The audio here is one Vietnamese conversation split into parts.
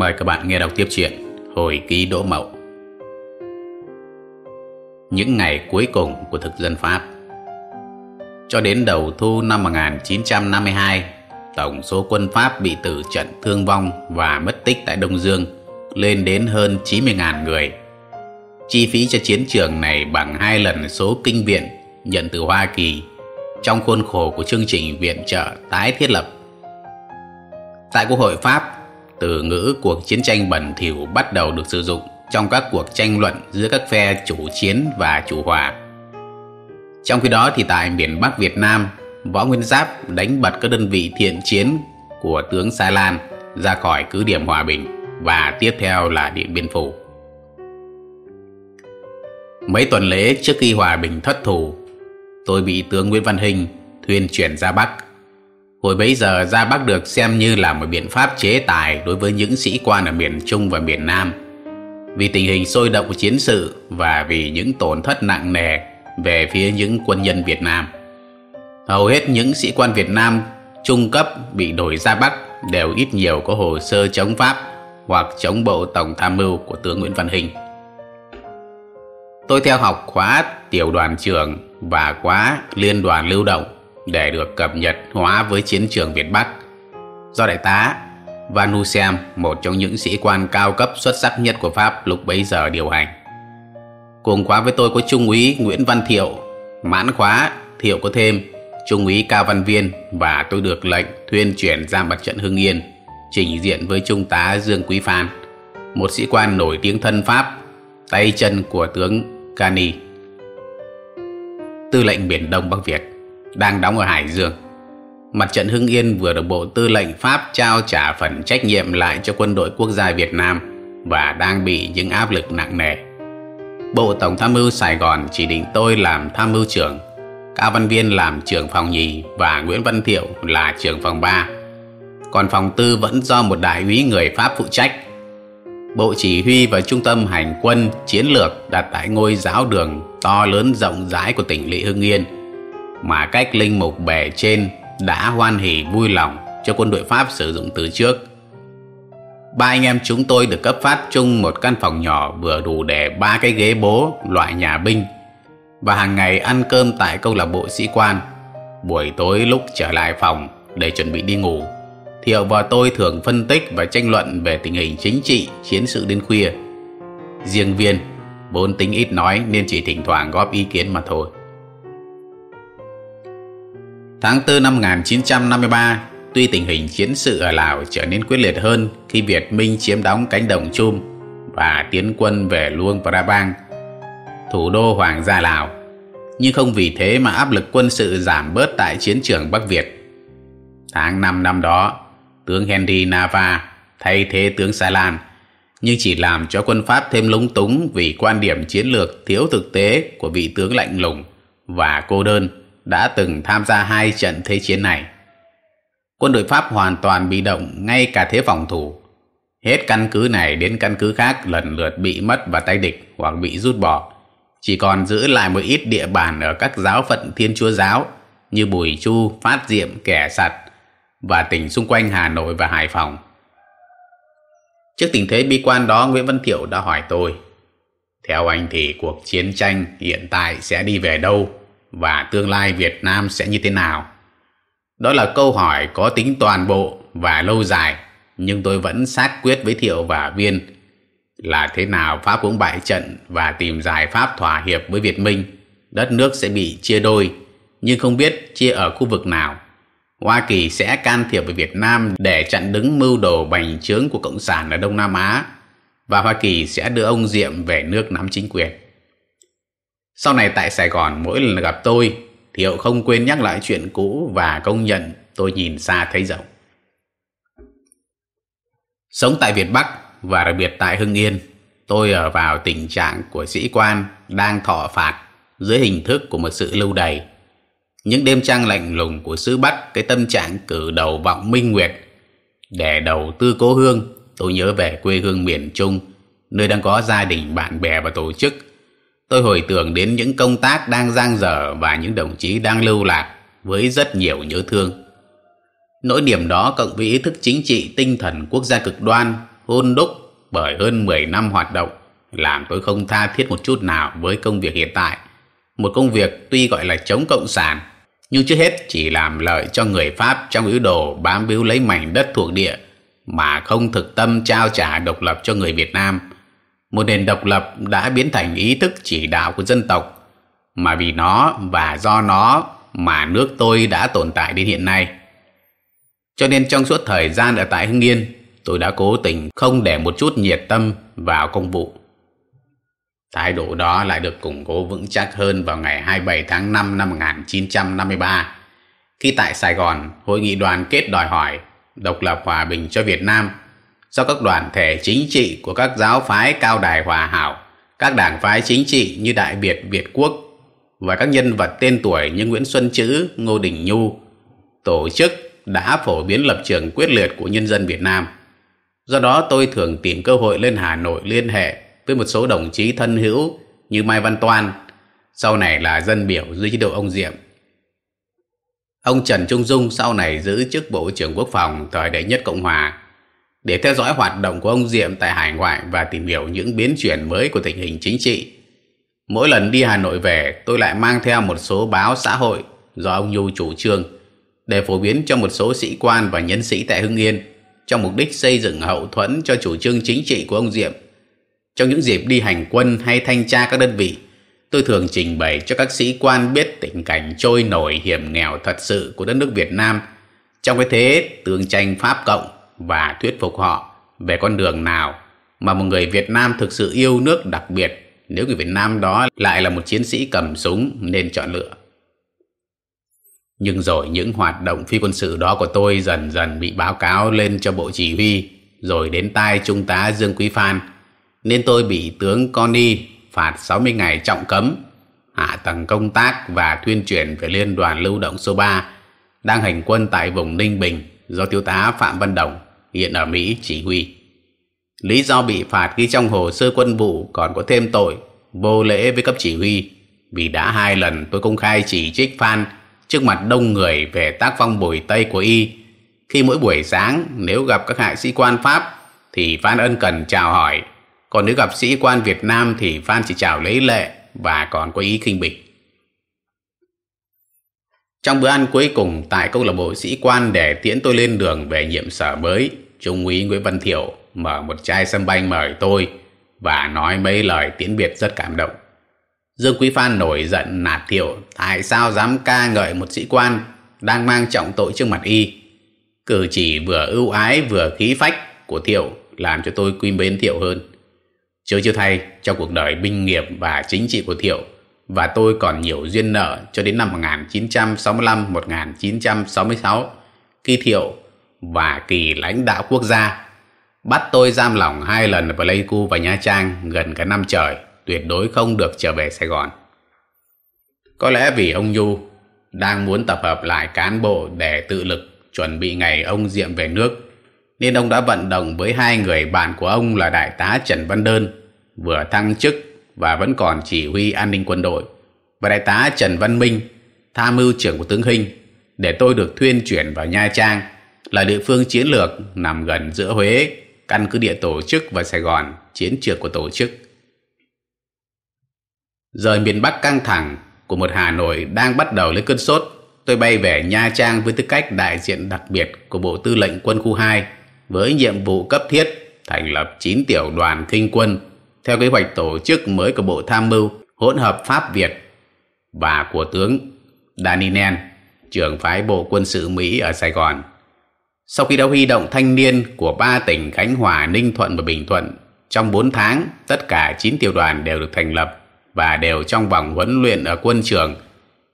Mời các bạn nghe đọc tiếp chuyện Hồi ký Đỗ Mậu Những ngày cuối cùng của thực dân Pháp Cho đến đầu thu năm 1952 Tổng số quân Pháp bị tử trận thương vong và mất tích tại Đông Dương lên đến hơn 90.000 người. Chi phí cho chiến trường này bằng hai lần số kinh viện nhận từ Hoa Kỳ trong khuôn khổ của chương trình viện trợ tái thiết lập. Tại Quốc hội Pháp, từ ngữ cuộc chiến tranh bẩn thỉu bắt đầu được sử dụng trong các cuộc tranh luận giữa các phe chủ chiến và chủ hòa. Trong khi đó thì tại miền Bắc Việt Nam, Võ Nguyên Giáp đánh bật các đơn vị thiện chiến của tướng Sa Lan ra khỏi cứ điểm hòa bình và tiếp theo là Điện Biên Phủ. Mấy tuần lễ trước khi hòa bình thất thủ, tôi bị tướng Nguyễn Văn Hình thuyên chuyển ra Bắc Hồi bấy giờ ra Bắc được xem như là một biện pháp chế tài đối với những sĩ quan ở miền Trung và miền Nam. Vì tình hình sôi động của chiến sự và vì những tổn thất nặng nề về phía những quân nhân Việt Nam. Hầu hết những sĩ quan Việt Nam trung cấp bị đổi ra Bắc đều ít nhiều có hồ sơ chống Pháp hoặc chống bộ tổng tham mưu của tướng Nguyễn Văn Hình. Tôi theo học khóa tiểu đoàn trưởng và khóa liên đoàn lưu động để được cập nhật hóa với chiến trường Việt Bắc. Do đại tá Vanusem, một trong những sĩ quan cao cấp xuất sắc nhất của Pháp lúc bấy giờ điều hành. Cùng khóa với tôi có Trung úy Nguyễn Văn Thiệu, mãn khóa Thiệu có thêm Trung úy Cao Văn Viên và tôi được lệnh thuyên chuyển ra mặt trận Hưng Yên, trình diện với Trung tá Dương Quý Phan, một sĩ quan nổi tiếng thân Pháp, tay chân của tướng Cani. Tư lệnh Biển Đông Bắc Việt đang đóng ở Hải Dương. Mặt trận Hưng Yên vừa được Bộ Tư lệnh Pháp trao trả phần trách nhiệm lại cho quân đội quốc gia Việt Nam và đang bị những áp lực nặng nề. Bộ Tổng tham mưu Sài Gòn chỉ định tôi làm tham mưu trưởng, Cao Văn Viên làm trưởng phòng nhì và Nguyễn Văn Thiệu là trưởng phòng ba. Còn phòng tư vẫn do một đại úy người Pháp phụ trách. Bộ chỉ huy và trung tâm hành quân chiến lược đặt tại ngôi giáo đường to lớn rộng rãi của tỉnh Lị Hưng Yên – mà cách linh mục bề trên đã hoan hỉ vui lòng cho quân đội Pháp sử dụng từ trước. Ba anh em chúng tôi được cấp phát chung một căn phòng nhỏ vừa đủ để ba cái ghế bố loại nhà binh và hàng ngày ăn cơm tại câu lạc bộ sĩ quan. Buổi tối lúc trở lại phòng để chuẩn bị đi ngủ, Thiệu và tôi thường phân tích và tranh luận về tình hình chính trị, chiến sự đến khuya. Riêng viên, vốn tính ít nói nên chỉ thỉnh thoảng góp ý kiến mà thôi. Tháng 4 năm 1953, tuy tình hình chiến sự ở Lào trở nên quyết liệt hơn khi Việt Minh chiếm đóng cánh đồng Chum và tiến quân về Luông Prabang, thủ đô Hoàng gia Lào, nhưng không vì thế mà áp lực quân sự giảm bớt tại chiến trường Bắc Việt. Tháng 5 năm đó, tướng Henry Nava thay thế tướng Sa Lan, nhưng chỉ làm cho quân Pháp thêm lúng túng vì quan điểm chiến lược thiếu thực tế của vị tướng lạnh lùng và cô đơn đã từng tham gia hai trận thế chiến này. Quân đội Pháp hoàn toàn bị động ngay cả thế phòng thủ. Hết căn cứ này đến căn cứ khác lần lượt bị mất vào tay địch hoặc bị rút bỏ. Chỉ còn giữ lại một ít địa bàn ở các giáo phận Thiên Chúa Giáo như Bùi Chu, Phát Diệm, Kẻ Sặt và tỉnh xung quanh Hà Nội và Hải Phòng. Trước tình thế bi quan đó, Nguyễn Văn Thiệu đã hỏi tôi Theo anh thì cuộc chiến tranh hiện tại sẽ đi về đâu? Và tương lai Việt Nam sẽ như thế nào? Đó là câu hỏi có tính toàn bộ và lâu dài, nhưng tôi vẫn xác quyết với Thiệu và Viên là thế nào Pháp cũng bại trận và tìm giải pháp thỏa hiệp với Việt Minh, đất nước sẽ bị chia đôi, nhưng không biết chia ở khu vực nào. Hoa Kỳ sẽ can thiệp với Việt Nam để chặn đứng mưu đồ bành trướng của Cộng sản ở Đông Nam Á, và Hoa Kỳ sẽ đưa ông Diệm về nước nắm chính quyền. Sau này tại Sài Gòn mỗi lần gặp tôi, thì Hậu không quên nhắc lại chuyện cũ và công nhận tôi nhìn xa thấy rộng. Sống tại Việt Bắc và đặc biệt tại Hưng Yên, tôi ở vào tình trạng của sĩ quan đang thọ phạt dưới hình thức của một sự lưu đày. Những đêm trăng lạnh lùng của xứ Bắc, cái tâm trạng cử đầu vọng minh nguyệt. Để đầu tư cố hương, tôi nhớ về quê hương miền Trung, nơi đang có gia đình, bạn bè và tổ chức Tôi hồi tưởng đến những công tác đang giang dở và những đồng chí đang lưu lạc với rất nhiều nhớ thương. Nỗi niềm đó cộng với ý thức chính trị tinh thần quốc gia cực đoan hôn đúc bởi hơn 10 năm hoạt động làm tôi không tha thiết một chút nào với công việc hiện tại. Một công việc tuy gọi là chống cộng sản, nhưng trước hết chỉ làm lợi cho người Pháp trong ý đồ bám víu lấy mảnh đất thuộc địa mà không thực tâm trao trả độc lập cho người Việt Nam. Một nền độc lập đã biến thành ý thức chỉ đạo của dân tộc, mà vì nó và do nó mà nước tôi đã tồn tại đến hiện nay. Cho nên trong suốt thời gian ở tại Hưng Yên, tôi đã cố tình không để một chút nhiệt tâm vào công vụ. Thái độ đó lại được củng cố vững chắc hơn vào ngày 27 tháng 5 năm 1953, khi tại Sài Gòn, hội nghị đoàn kết đòi hỏi độc lập hòa bình cho Việt Nam do các đoàn thể chính trị của các giáo phái cao đài hòa hảo, các đảng phái chính trị như Đại Việt Việt Quốc và các nhân vật tên tuổi như Nguyễn Xuân Chữ, Ngô Đình Nhu tổ chức đã phổ biến lập trường quyết liệt của nhân dân Việt Nam. Do đó tôi thường tìm cơ hội lên Hà Nội liên hệ với một số đồng chí thân hữu như Mai Văn Toan, sau này là dân biểu dưới chế độ ông Diệm. Ông Trần Trung Dung sau này giữ chức Bộ trưởng Quốc phòng thời đệ nhất Cộng Hòa để theo dõi hoạt động của ông Diệm tại hải ngoại và tìm hiểu những biến chuyển mới của tình hình chính trị. Mỗi lần đi Hà Nội về, tôi lại mang theo một số báo xã hội do ông Nhu chủ trương để phổ biến cho một số sĩ quan và nhân sĩ tại Hưng Yên trong mục đích xây dựng hậu thuẫn cho chủ trương chính trị của ông Diệm. Trong những dịp đi hành quân hay thanh tra các đơn vị, tôi thường trình bày cho các sĩ quan biết tình cảnh trôi nổi hiểm nghèo thật sự của đất nước Việt Nam trong cái thế tương tranh Pháp Cộng và thuyết phục họ về con đường nào mà một người Việt Nam thực sự yêu nước đặc biệt nếu người Việt Nam đó lại là một chiến sĩ cầm súng nên chọn lựa. Nhưng rồi những hoạt động phi quân sự đó của tôi dần dần bị báo cáo lên cho Bộ Chỉ huy, rồi đến tai Trung tá Dương Quý Phan, nên tôi bị tướng Conny phạt 60 ngày trọng cấm, hạ tầng công tác và tuyên truyền về Liên đoàn Lưu động số 3 đang hành quân tại vùng Ninh Bình do thiếu tá Phạm Văn Đồng hiện ở Mỹ chỉ huy. Lý do bị phạt ghi trong hồ sơ quân vụ còn có thêm tội vô lễ với cấp chỉ huy vì đã hai lần tôi công khai chỉ trích Phan trước mặt đông người về tác phong bồi tây của y khi mỗi buổi sáng, nếu gặp các hạ sĩ quan Pháp thì Phan ân cần chào hỏi còn nếu gặp sĩ quan Việt Nam thì Phan chỉ chào lấy lệ và còn có ý khinh bỉ. Trong bữa ăn cuối cùng tại câu lạc bộ sĩ quan để tiễn tôi lên đường về nhiệm sở mới, Trung úy Nguyễn Văn Thiệu mở một chai sâm banh mời tôi và nói mấy lời tiễn biệt rất cảm động. Dương Quý Phan nổi giận nạt Thiệu tại sao dám ca ngợi một sĩ quan đang mang trọng tội trước mặt y. Cử chỉ vừa ưu ái vừa khí phách của Thiệu làm cho tôi quy mến Thiệu hơn. Chưa chưa thay, trong cuộc đời binh nghiệp và chính trị của Thiệu, và tôi còn nhiều duyên nợ cho đến năm 1965-1966, khi Thiệu và kỳ lãnh đạo quốc gia bắt tôi giam lỏng hai lần ở Pleiku và Nha Trang gần cả năm trời, tuyệt đối không được trở về Sài Gòn. Có lẽ vì ông Nhu đang muốn tập hợp lại cán bộ để tự lực chuẩn bị ngày ông Diệm về nước, nên ông đã vận động với hai người bạn của ông là Đại tá Trần Văn Đơn vừa thăng chức và vẫn còn chỉ huy an ninh quân đội. Và đại tá Trần Văn Minh, tham mưu trưởng của tướng Hinh, để tôi được thuyên chuyển vào Nha Trang, là địa phương chiến lược nằm gần giữa Huế, căn cứ địa tổ chức và Sài Gòn, chiến trường của tổ chức. Rời miền Bắc căng thẳng, của một Hà Nội đang bắt đầu lấy cơn sốt, tôi bay về Nha Trang với tư cách đại diện đặc biệt của Bộ Tư lệnh Quân khu 2 với nhiệm vụ cấp thiết thành lập 9 tiểu đoàn kinh quân theo kế hoạch tổ chức mới của Bộ Tham mưu hỗn hợp Pháp Việt và của tướng Daninen, trưởng phái Bộ Quân sự Mỹ ở Sài Gòn. Sau khi đã huy động thanh niên của ba tỉnh Khánh Hòa, Ninh Thuận và Bình Thuận, trong 4 tháng, tất cả 9 tiểu đoàn đều được thành lập và đều trong vòng huấn luyện ở quân trường,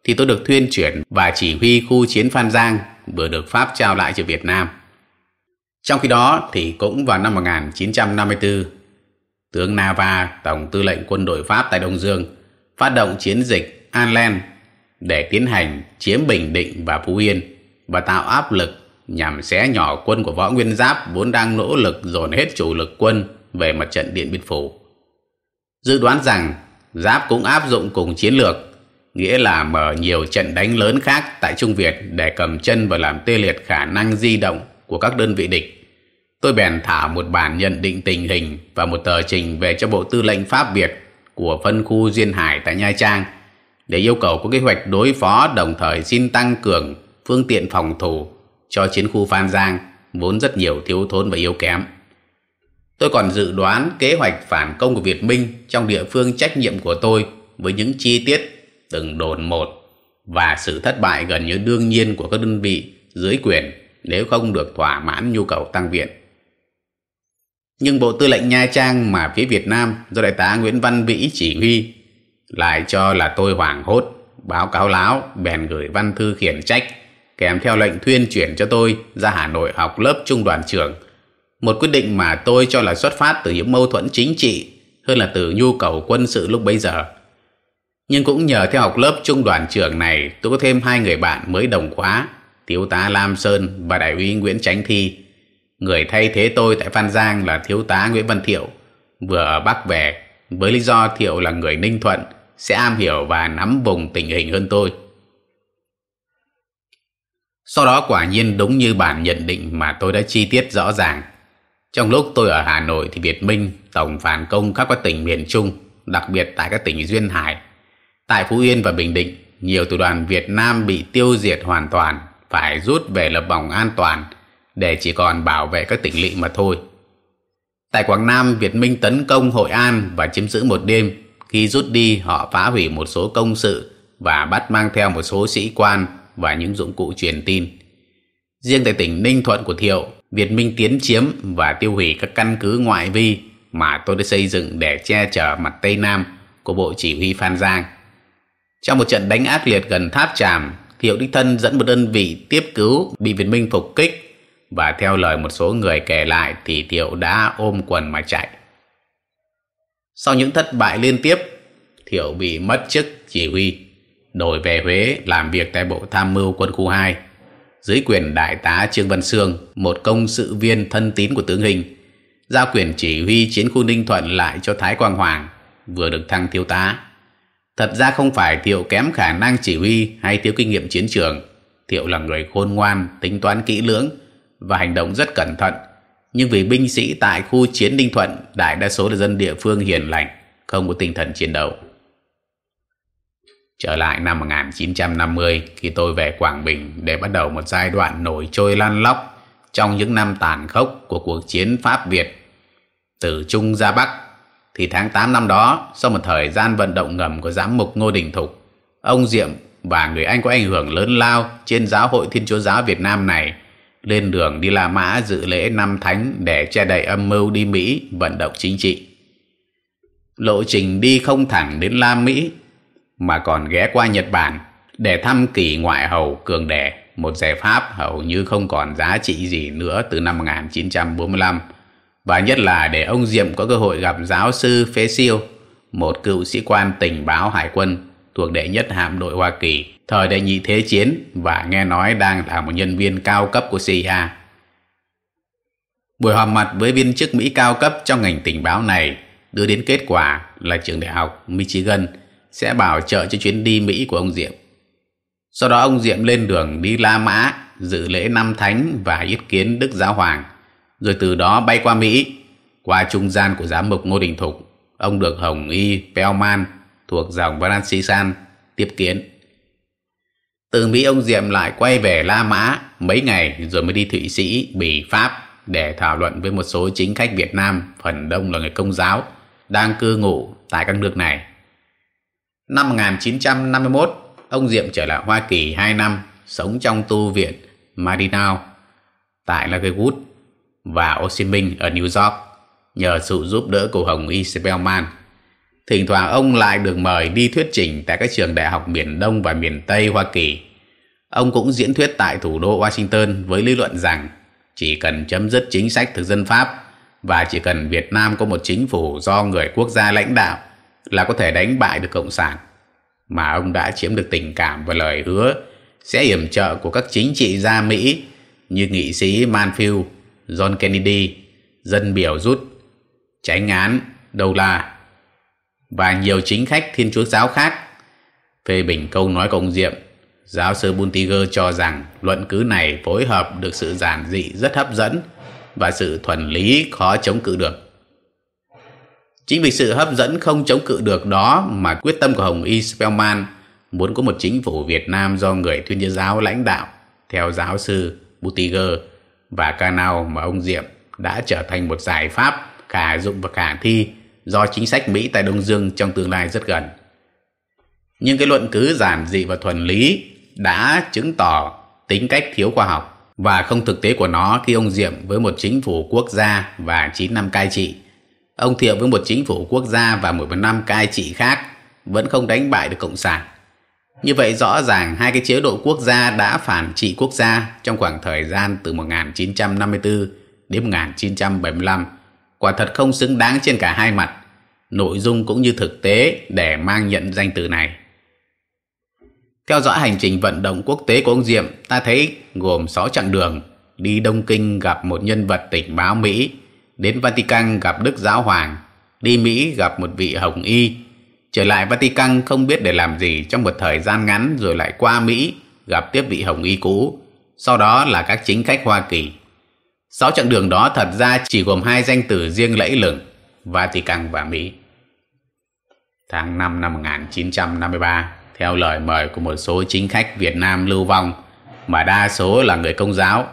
thì tôi được thuyên chuyển và chỉ huy khu chiến Phan Giang vừa được Pháp trao lại cho Việt Nam. Trong khi đó thì cũng vào năm 1954, tướng Nava, Tổng tư lệnh quân đội Pháp tại Đông Dương, phát động chiến dịch Anlen để tiến hành chiếm Bình Định và Phú Yên và tạo áp lực nhằm xé nhỏ quân của Võ Nguyên Giáp vốn đang nỗ lực dồn hết chủ lực quân về mặt trận Điện Biên Phủ. Dự đoán rằng Giáp cũng áp dụng cùng chiến lược, nghĩa là mở nhiều trận đánh lớn khác tại Trung Việt để cầm chân và làm tê liệt khả năng di động của các đơn vị địch Tôi bèn thả một bản nhận định tình hình và một tờ trình về cho Bộ Tư lệnh Pháp Việt của phân khu Duyên Hải tại Nha Trang để yêu cầu có kế hoạch đối phó, đồng thời xin tăng cường phương tiện phòng thủ cho chiến khu Phan Giang, vốn rất nhiều thiếu thốn và yếu kém. Tôi còn dự đoán kế hoạch phản công của Việt Minh trong địa phương trách nhiệm của tôi với những chi tiết từng đồn một và sự thất bại gần như đương nhiên của các đơn vị dưới quyền nếu không được thỏa mãn nhu cầu tăng viện. Nhưng Bộ Tư lệnh Nha Trang mà phía Việt Nam do Đại tá Nguyễn Văn Vĩ chỉ huy lại cho là tôi hoảng hốt, báo cáo láo, bèn gửi văn thư khiển trách kèm theo lệnh thuyên chuyển cho tôi ra Hà Nội học lớp trung đoàn trưởng. Một quyết định mà tôi cho là xuất phát từ những mâu thuẫn chính trị hơn là từ nhu cầu quân sự lúc bấy giờ. Nhưng cũng nhờ theo học lớp trung đoàn trưởng này tôi có thêm hai người bạn mới đồng khóa, thiếu tá Lam Sơn và đại úy Nguyễn Tránh Thi. Người thay thế tôi tại Phan Giang là thiếu tá Nguyễn Văn Thiệu, vừa ở Bắc về, với lý do Thiệu là người Ninh Thuận, sẽ am hiểu và nắm vùng tình hình hơn tôi. Sau đó quả nhiên đúng như bản nhận định mà tôi đã chi tiết rõ ràng. Trong lúc tôi ở Hà Nội thì Việt Minh tổng phản công khắp các tỉnh miền Trung, đặc biệt tại các tỉnh Duyên Hải. Tại Phú Yên và Bình Định, nhiều tù đoàn Việt Nam bị tiêu diệt hoàn toàn, phải rút về lập vòng an toàn để chỉ còn bảo vệ các tỉnh lỵ mà thôi. Tại Quảng Nam, Việt Minh tấn công Hội An và chiếm giữ một đêm. Khi rút đi, họ phá hủy một số công sự và bắt mang theo một số sĩ quan và những dụng cụ truyền tin. Riêng tại tỉnh Ninh Thuận của Thiệu, Việt Minh tiến chiếm và tiêu hủy các căn cứ ngoại vi mà tôi đã xây dựng để che chở mặt Tây Nam của Bộ Chỉ huy Phan Giang. Trong một trận đánh ác liệt gần Tháp Tràm, Thiệu Đích Thân dẫn một đơn vị tiếp cứu bị Việt Minh phục kích và theo lời một số người kể lại thì Thiệu đã ôm quần mà chạy. Sau những thất bại liên tiếp, Thiệu bị mất chức chỉ huy đổi về Huế làm việc tại Bộ Tham mưu quân khu 2 dưới quyền đại tá Trương Văn Sương, một công sự viên thân tín của tướng Hình, giao quyền chỉ huy chiến khu Ninh Thuận lại cho Thái Quang Hoàng, vừa được thăng thiếu tá. Thật ra không phải Thiệu kém khả năng chỉ huy hay thiếu kinh nghiệm chiến trường. Thiệu là người khôn ngoan, tính toán kỹ lưỡng và hành động rất cẩn thận. Nhưng vì binh sĩ tại khu chiến Ninh Thuận đại đa số là dân địa phương hiền lành, không có tinh thần chiến đấu. Trở lại năm 1950 khi tôi về Quảng Bình để bắt đầu một giai đoạn nổi trôi lăn lóc trong những năm tàn khốc của cuộc chiến Pháp Việt từ Trung ra Bắc thì tháng 8 năm đó sau một thời gian vận động ngầm của giám mục Ngô Đình Thục ông Diệm và người Anh có ảnh hưởng lớn lao trên giáo hội Thiên Chúa Giáo Việt Nam này lên đường đi La Mã dự lễ năm thánh để che đậy âm mưu đi Mỹ vận động chính trị. Lộ trình đi không thẳng đến La Mỹ mà còn ghé qua Nhật Bản để thăm kỳ ngoại hầu cường đẻ, một giải pháp hầu như không còn giá trị gì nữa từ năm 1945, và nhất là để ông Diệm có cơ hội gặp giáo sư Phế Siêu, một cựu sĩ quan tình báo hải quân thuộc đệ nhất hạm đội Hoa Kỳ, thời đệ nhị thế chiến và nghe nói đang là một nhân viên cao cấp của CIA. Buổi họp mặt với viên chức Mỹ cao cấp trong ngành tình báo này đưa đến kết quả là trường đại học Michigan – sẽ bảo trợ cho chuyến đi Mỹ của ông Diệm. Sau đó ông Diệm lên đường đi La Mã dự lễ năm thánh và yết kiến Đức Giáo Hoàng, rồi từ đó bay qua Mỹ. Qua trung gian của giám mục Ngô Đình Thục, ông được Hồng Y Pelman thuộc dòng Franciscan tiếp kiến. Từ Mỹ ông Diệm lại quay về La Mã mấy ngày rồi mới đi Thụy Sĩ, Bỉ, Pháp để thảo luận với một số chính khách Việt Nam, phần đông là người công giáo, đang cư ngụ tại các nước này. Năm 1951, ông Diệm trở lại Hoa Kỳ 2 năm, sống trong tu viện Marinao tại Lakewood và Ô Minh ở New York nhờ sự giúp đỡ của Hồng Y Spellman. Thỉnh thoảng ông lại được mời đi thuyết trình tại các trường đại học miền Đông và miền Tây Hoa Kỳ. Ông cũng diễn thuyết tại thủ đô Washington với lý luận rằng chỉ cần chấm dứt chính sách thực dân Pháp và chỉ cần Việt Nam có một chính phủ do người quốc gia lãnh đạo là có thể đánh bại được Cộng sản, mà ông đã chiếm được tình cảm và lời hứa sẽ yểm trợ của các chính trị gia Mỹ như nghị sĩ Manfield, John Kennedy, dân biểu rút, tránh án, đầu la và nhiều chính khách thiên chúa giáo khác. Phê bình câu nói của ông Diệm, giáo sư Buntiger cho rằng luận cứ này phối hợp được sự giản dị rất hấp dẫn và sự thuần lý khó chống cự được. Chính vì sự hấp dẫn không chống cự được đó mà quyết tâm của Hồng Y Spellman muốn có một chính phủ Việt Nam do người Thiên giáo giáo lãnh đạo theo giáo sư Butiger và Canal mà ông Diệm đã trở thành một giải pháp khả dụng và khả thi do chính sách Mỹ tại Đông Dương trong tương lai rất gần. Nhưng cái luận cứ giản dị và thuần lý đã chứng tỏ tính cách thiếu khoa học và không thực tế của nó khi ông Diệm với một chính phủ quốc gia và 9 năm cai trị. Ông Thiệu với một chính phủ quốc gia và một năm cai trị khác vẫn không đánh bại được Cộng sản. Như vậy rõ ràng hai cái chế độ quốc gia đã phản trị quốc gia trong khoảng thời gian từ 1954 đến 1975 quả thật không xứng đáng trên cả hai mặt, nội dung cũng như thực tế để mang nhận danh từ này. Theo dõi hành trình vận động quốc tế của ông Diệm, ta thấy gồm 6 chặng đường, đi Đông Kinh gặp một nhân vật tình báo Mỹ, đến Vatican gặp Đức Giáo Hoàng, đi Mỹ gặp một vị Hồng Y, trở lại Vatican không biết để làm gì trong một thời gian ngắn rồi lại qua Mỹ gặp tiếp vị Hồng Y cũ, sau đó là các chính khách Hoa Kỳ. Sáu chặng đường đó thật ra chỉ gồm hai danh từ riêng lẫy lừng, Vatican và Mỹ. Tháng 5 năm 1953, theo lời mời của một số chính khách Việt Nam lưu vong, mà đa số là người công giáo,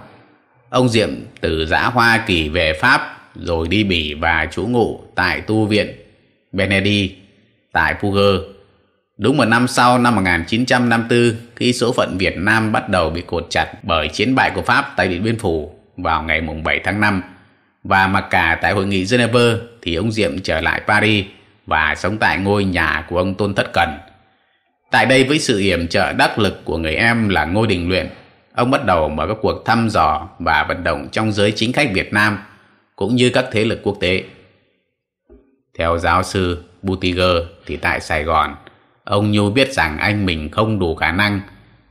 ông Diệm từ giã Hoa Kỳ về Pháp rồi đi Bỉ và trú ngụ tại tu viện Benedi tại Puger. Đúng một năm sau năm 1954, khi số phận Việt Nam bắt đầu bị cột chặt bởi chiến bại của Pháp tại Điện Biên Phủ vào ngày 7 tháng 5 và mặc cả tại hội nghị Geneva thì ông Diệm trở lại Paris và sống tại ngôi nhà của ông Tôn Thất Cần. Tại đây với sự yểm trợ đắc lực của người em là Ngô Đình Luyện, ông bắt đầu mở các cuộc thăm dò và vận động trong giới chính khách Việt Nam cũng như các thế lực quốc tế. Theo giáo sư Butiger thì tại Sài Gòn, ông Nhu biết rằng anh mình không đủ khả năng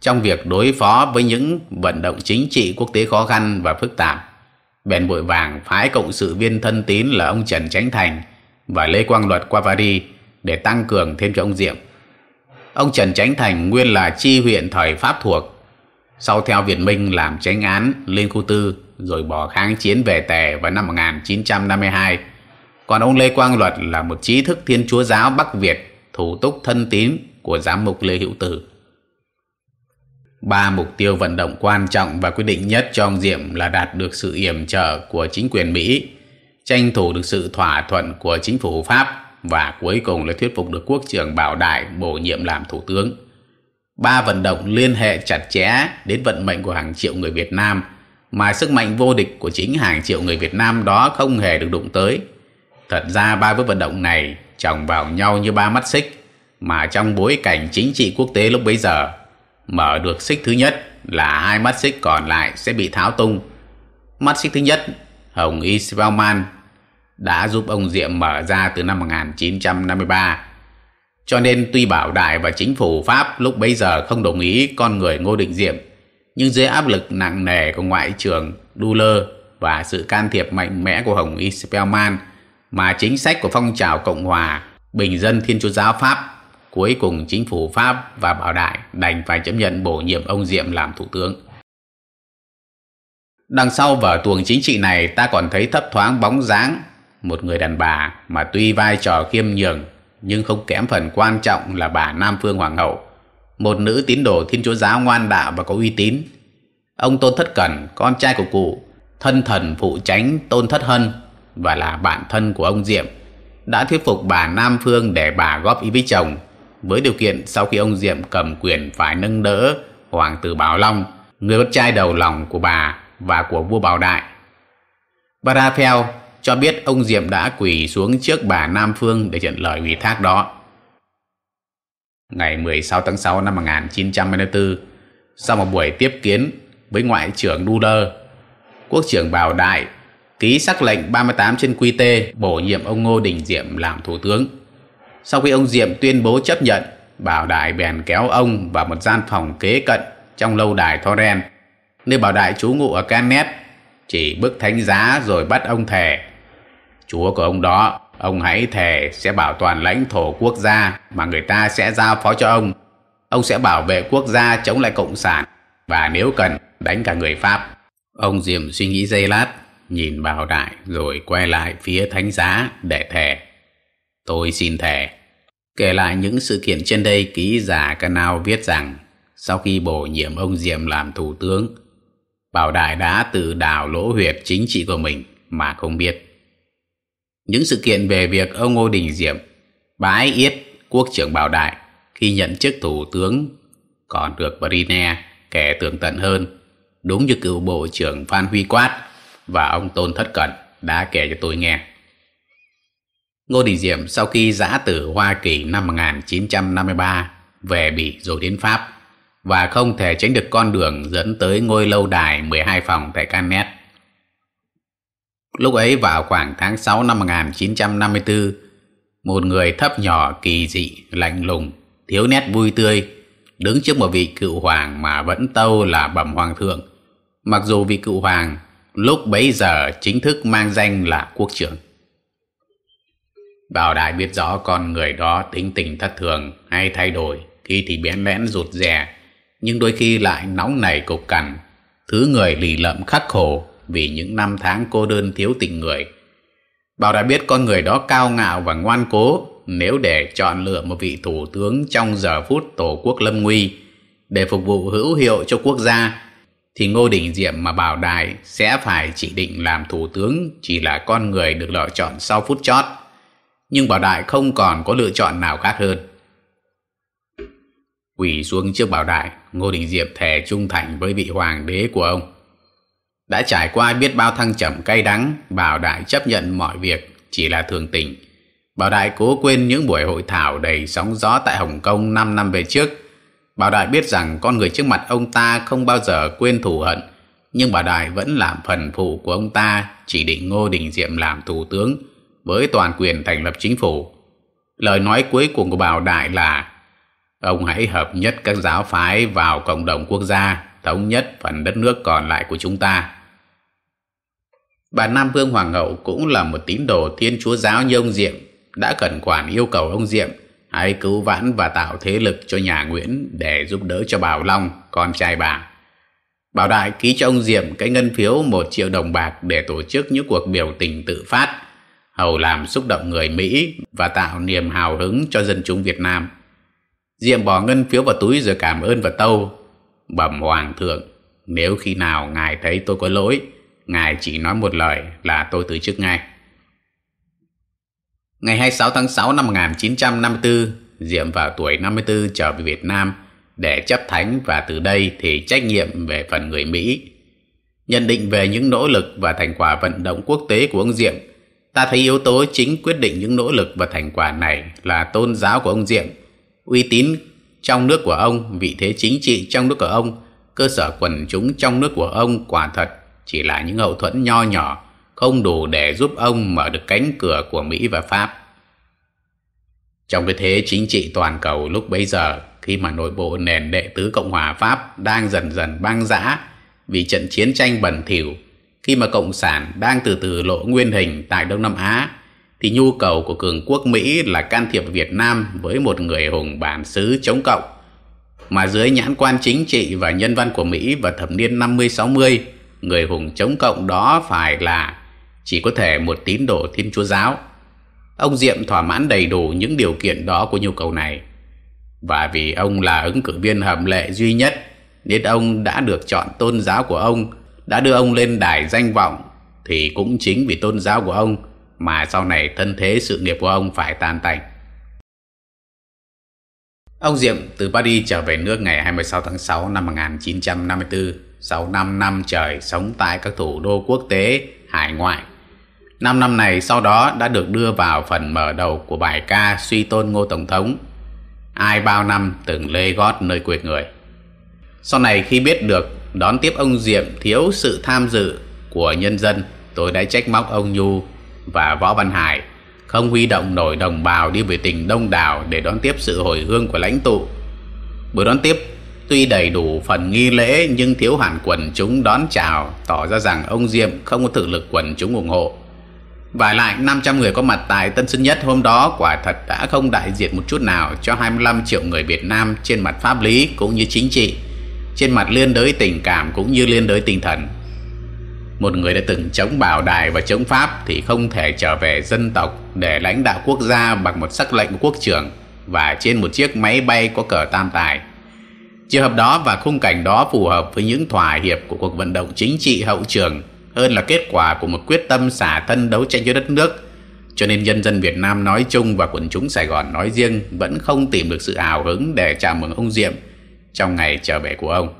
trong việc đối phó với những vận động chính trị quốc tế khó khăn và phức tạp. Bèn vội vàng phái cộng sự viên thân tín là ông Trần Chánh Thành và Lê Quang Luật qua Paris để tăng cường thêm cho ông Diệm. Ông Trần Chánh Thành nguyên là chi huyện thời Pháp thuộc, sau theo Việt Minh làm tránh án lên khu tư rồi bỏ kháng chiến về tề vào năm 1952. Còn ông Lê Quang Luật là một trí thức thiên chúa giáo Bắc Việt, thủ túc thân tín của giám mục Lê Hữu Tử. Ba mục tiêu vận động quan trọng và quyết định nhất cho ông Diệm là đạt được sự yểm trợ của chính quyền Mỹ, tranh thủ được sự thỏa thuận của chính phủ Pháp và cuối cùng là thuyết phục được quốc trưởng Bảo Đại bổ nhiệm làm thủ tướng. Ba vận động liên hệ chặt chẽ đến vận mệnh của hàng triệu người Việt Nam mà sức mạnh vô địch của chính hàng triệu người Việt Nam đó không hề được đụng tới. Thật ra ba bước vận động này chồng vào nhau như ba mắt xích mà trong bối cảnh chính trị quốc tế lúc bấy giờ mở được xích thứ nhất là hai mắt xích còn lại sẽ bị tháo tung. Mắt xích thứ nhất, Hồng Y đã giúp ông Diệm mở ra từ năm 1953. Cho nên tuy Bảo Đại và chính phủ Pháp lúc bấy giờ không đồng ý con người Ngô Định Diệm, nhưng dưới áp lực nặng nề của Ngoại trưởng Duller và sự can thiệp mạnh mẽ của Hồng Y mà chính sách của phong trào Cộng hòa Bình dân Thiên Chúa Giáo Pháp Cuối cùng chính phủ Pháp và Bảo Đại đành phải chấp nhận bổ nhiệm ông Diệm làm thủ tướng. Đằng sau vở tuồng chính trị này ta còn thấy thấp thoáng bóng dáng một người đàn bà mà tuy vai trò khiêm nhường nhưng không kém phần quan trọng là bà Nam Phương Hoàng hậu, một nữ tín đồ Thiên Chúa giáo ngoan đạo và có uy tín. Ông Tôn Thất Cẩn, con trai của cụ, thân thần phụ tránh Tôn Thất Hân và là bạn thân của ông Diệm, đã thuyết phục bà Nam Phương để bà góp ý với chồng với điều kiện sau khi ông Diệm cầm quyền phải nâng đỡ Hoàng tử Bảo Long, người con trai đầu lòng của bà và của vua Bảo Đại. Bà Raphael cho biết ông Diệm đã quỳ xuống trước bà Nam Phương để nhận lời ủy thác đó. Ngày 16 tháng 6 năm 1954, sau một buổi tiếp kiến với Ngoại trưởng Duder, Quốc trưởng Bảo Đại ký sắc lệnh 38 trên quy tê bổ nhiệm ông Ngô Đình Diệm làm thủ tướng. Sau khi ông Diệm tuyên bố chấp nhận, Bảo Đại bèn kéo ông vào một gian phòng kế cận trong lâu đài Thoren, nơi Bảo Đại trú ngụ ở Canet, chỉ bức thánh giá rồi bắt ông thề. Chúa của ông đó, ông hãy thề sẽ bảo toàn lãnh thổ quốc gia mà người ta sẽ giao phó cho ông. Ông sẽ bảo vệ quốc gia chống lại Cộng sản và nếu cần đánh cả người Pháp. Ông Diệm suy nghĩ giây lát nhìn Bảo Đại rồi quay lại phía thánh giá để thề. Tôi xin thề. Kể lại những sự kiện trên đây ký giả Canal viết rằng sau khi bổ nhiệm ông Diệm làm thủ tướng, Bảo Đại đã tự đào lỗ huyệt chính trị của mình mà không biết. Những sự kiện về việc ông Ngô Đình Diệm bãi yết quốc trưởng Bảo Đại khi nhận chức thủ tướng còn được Brine kể tường tận hơn đúng như cựu bộ trưởng Phan Huy Quát và ông Tôn Thất Cẩn đã kể cho tôi nghe. Ngô Đình Diệm sau khi giã từ Hoa Kỳ năm 1953 về Bỉ rồi đến Pháp và không thể tránh được con đường dẫn tới ngôi lâu đài 12 phòng tại Cannes. Lúc ấy vào khoảng tháng 6 năm 1954, một người thấp nhỏ kỳ dị, lạnh lùng, thiếu nét vui tươi, đứng trước một vị cựu hoàng mà vẫn tâu là bẩm hoàng thượng, mặc dù vị cựu hoàng lúc bấy giờ chính thức mang danh là quốc trưởng. Bảo Đại biết rõ con người đó tính tình thất thường hay thay đổi, khi thì bén lẽn rụt rè, nhưng đôi khi lại nóng nảy cục cằn, thứ người lì lợm khắc khổ vì những năm tháng cô đơn thiếu tình người. Bảo Đại biết con người đó cao ngạo và ngoan cố nếu để chọn lựa một vị thủ tướng trong giờ phút tổ quốc lâm nguy để phục vụ hữu hiệu cho quốc gia thì Ngô Đình Diệm mà Bảo Đại sẽ phải chỉ định làm thủ tướng chỉ là con người được lựa chọn sau phút chót. Nhưng Bảo Đại không còn có lựa chọn nào khác hơn. Quỳ xuống trước Bảo Đại, Ngô Đình diệp thề trung thành với vị hoàng đế của ông. Đã trải qua biết bao thăng trầm cay đắng, Bảo Đại chấp nhận mọi việc chỉ là thường tình. Bảo Đại cố quên những buổi hội thảo đầy sóng gió tại Hồng Kông 5 năm về trước. Bảo Đại biết rằng con người trước mặt ông ta không bao giờ quên thù hận, nhưng Bảo Đại vẫn làm phần phụ của ông ta chỉ định Ngô Đình Diệm làm thủ tướng với toàn quyền thành lập chính phủ. Lời nói cuối cùng của Bảo Đại là Ông hãy hợp nhất các giáo phái vào cộng đồng quốc gia, thống nhất phần đất nước còn lại của chúng ta. Bà Nam Vương Hoàng hậu cũng là một tín đồ thiên chúa giáo như ông Diệm, đã cẩn quản yêu cầu ông Diệm hãy cứu vãn và tạo thế lực cho nhà Nguyễn để giúp đỡ cho Bảo Long, con trai bà. Bảo Đại ký cho ông Diệm cái ngân phiếu một triệu đồng bạc để tổ chức những cuộc biểu tình tự phát, hầu làm xúc động người Mỹ và tạo niềm hào hứng cho dân chúng Việt Nam. Diệm bỏ ngân phiếu vào túi rồi cảm ơn và tâu. Bẩm Hoàng thượng, nếu khi nào ngài thấy tôi có lỗi, ngài chỉ nói một lời là tôi từ chức ngay. Ngày 26 tháng 6 năm 1954, Diệm vào tuổi 54 trở về Việt Nam để chấp thánh và từ đây thì trách nhiệm về phần người Mỹ. Nhận định về những nỗ lực và thành quả vận động quốc tế của ông Diệm, ta thấy yếu tố chính quyết định những nỗ lực và thành quả này là tôn giáo của ông Diệm, uy tín trong nước của ông, vị thế chính trị trong nước của ông, cơ sở quần chúng trong nước của ông quả thật chỉ là những hậu thuẫn nho nhỏ không đủ để giúp ông mở được cánh cửa của Mỹ và Pháp. Trong cái thế chính trị toàn cầu lúc bấy giờ, khi mà nội bộ nền đệ tứ Cộng hòa Pháp đang dần dần băng rã vì trận chiến tranh bẩn thỉu, khi mà Cộng sản đang từ từ lộ nguyên hình tại Đông Nam Á, thì nhu cầu của cường quốc Mỹ là can thiệp Việt Nam với một người hùng bản xứ chống Cộng. Mà dưới nhãn quan chính trị và nhân văn của Mỹ vào thập niên 50-60, người hùng chống Cộng đó phải là chỉ có thể một tín đồ Thiên Chúa Giáo. Ông Diệm thỏa mãn đầy đủ những điều kiện đó của nhu cầu này. Và vì ông là ứng cử viên hợp lệ duy nhất, nên ông đã được chọn tôn giáo của ông, đã đưa ông lên đài danh vọng, thì cũng chính vì tôn giáo của ông mà sau này thân thế sự nghiệp của ông phải tan tành. Ông Diệm từ Paris trở về nước ngày 26 tháng 6 năm 1954, sau 5 năm trời sống tại các thủ đô quốc tế, hải ngoại. Năm năm này sau đó đã được đưa vào phần mở đầu của bài ca suy tôn Ngô Tổng thống. Ai bao năm từng lê gót nơi quê người. Sau này khi biết được đón tiếp ông Diệm thiếu sự tham dự của nhân dân, tôi đã trách móc ông Nhu và Võ Văn Hải không huy động nổi đồng bào đi về tỉnh Đông Đảo để đón tiếp sự hồi hương của lãnh tụ. Buổi đón tiếp tuy đầy đủ phần nghi lễ nhưng thiếu hẳn quần chúng đón chào tỏ ra rằng ông Diệm không có thực lực quần chúng ủng hộ. Và lại 500 người có mặt tại Tân Sơn Nhất hôm đó quả thật đã không đại diện một chút nào cho 25 triệu người Việt Nam trên mặt pháp lý cũng như chính trị, trên mặt liên đới tình cảm cũng như liên đới tinh thần. một người đã từng chống bảo đài và chống Pháp thì không thể trở về dân tộc để lãnh đạo quốc gia bằng một sắc lệnh của quốc trưởng và trên một chiếc máy bay có cờ tam tài. Trường hợp đó và khung cảnh đó phù hợp với những thỏa hiệp của cuộc vận động chính trị hậu trường hơn là kết quả của một quyết tâm xả thân đấu tranh cho đất nước. Cho nên nhân dân Việt Nam nói chung và quần chúng Sài Gòn nói riêng vẫn không tìm được sự hào hứng để chào mừng ông Diệm trong ngày trở về của ông.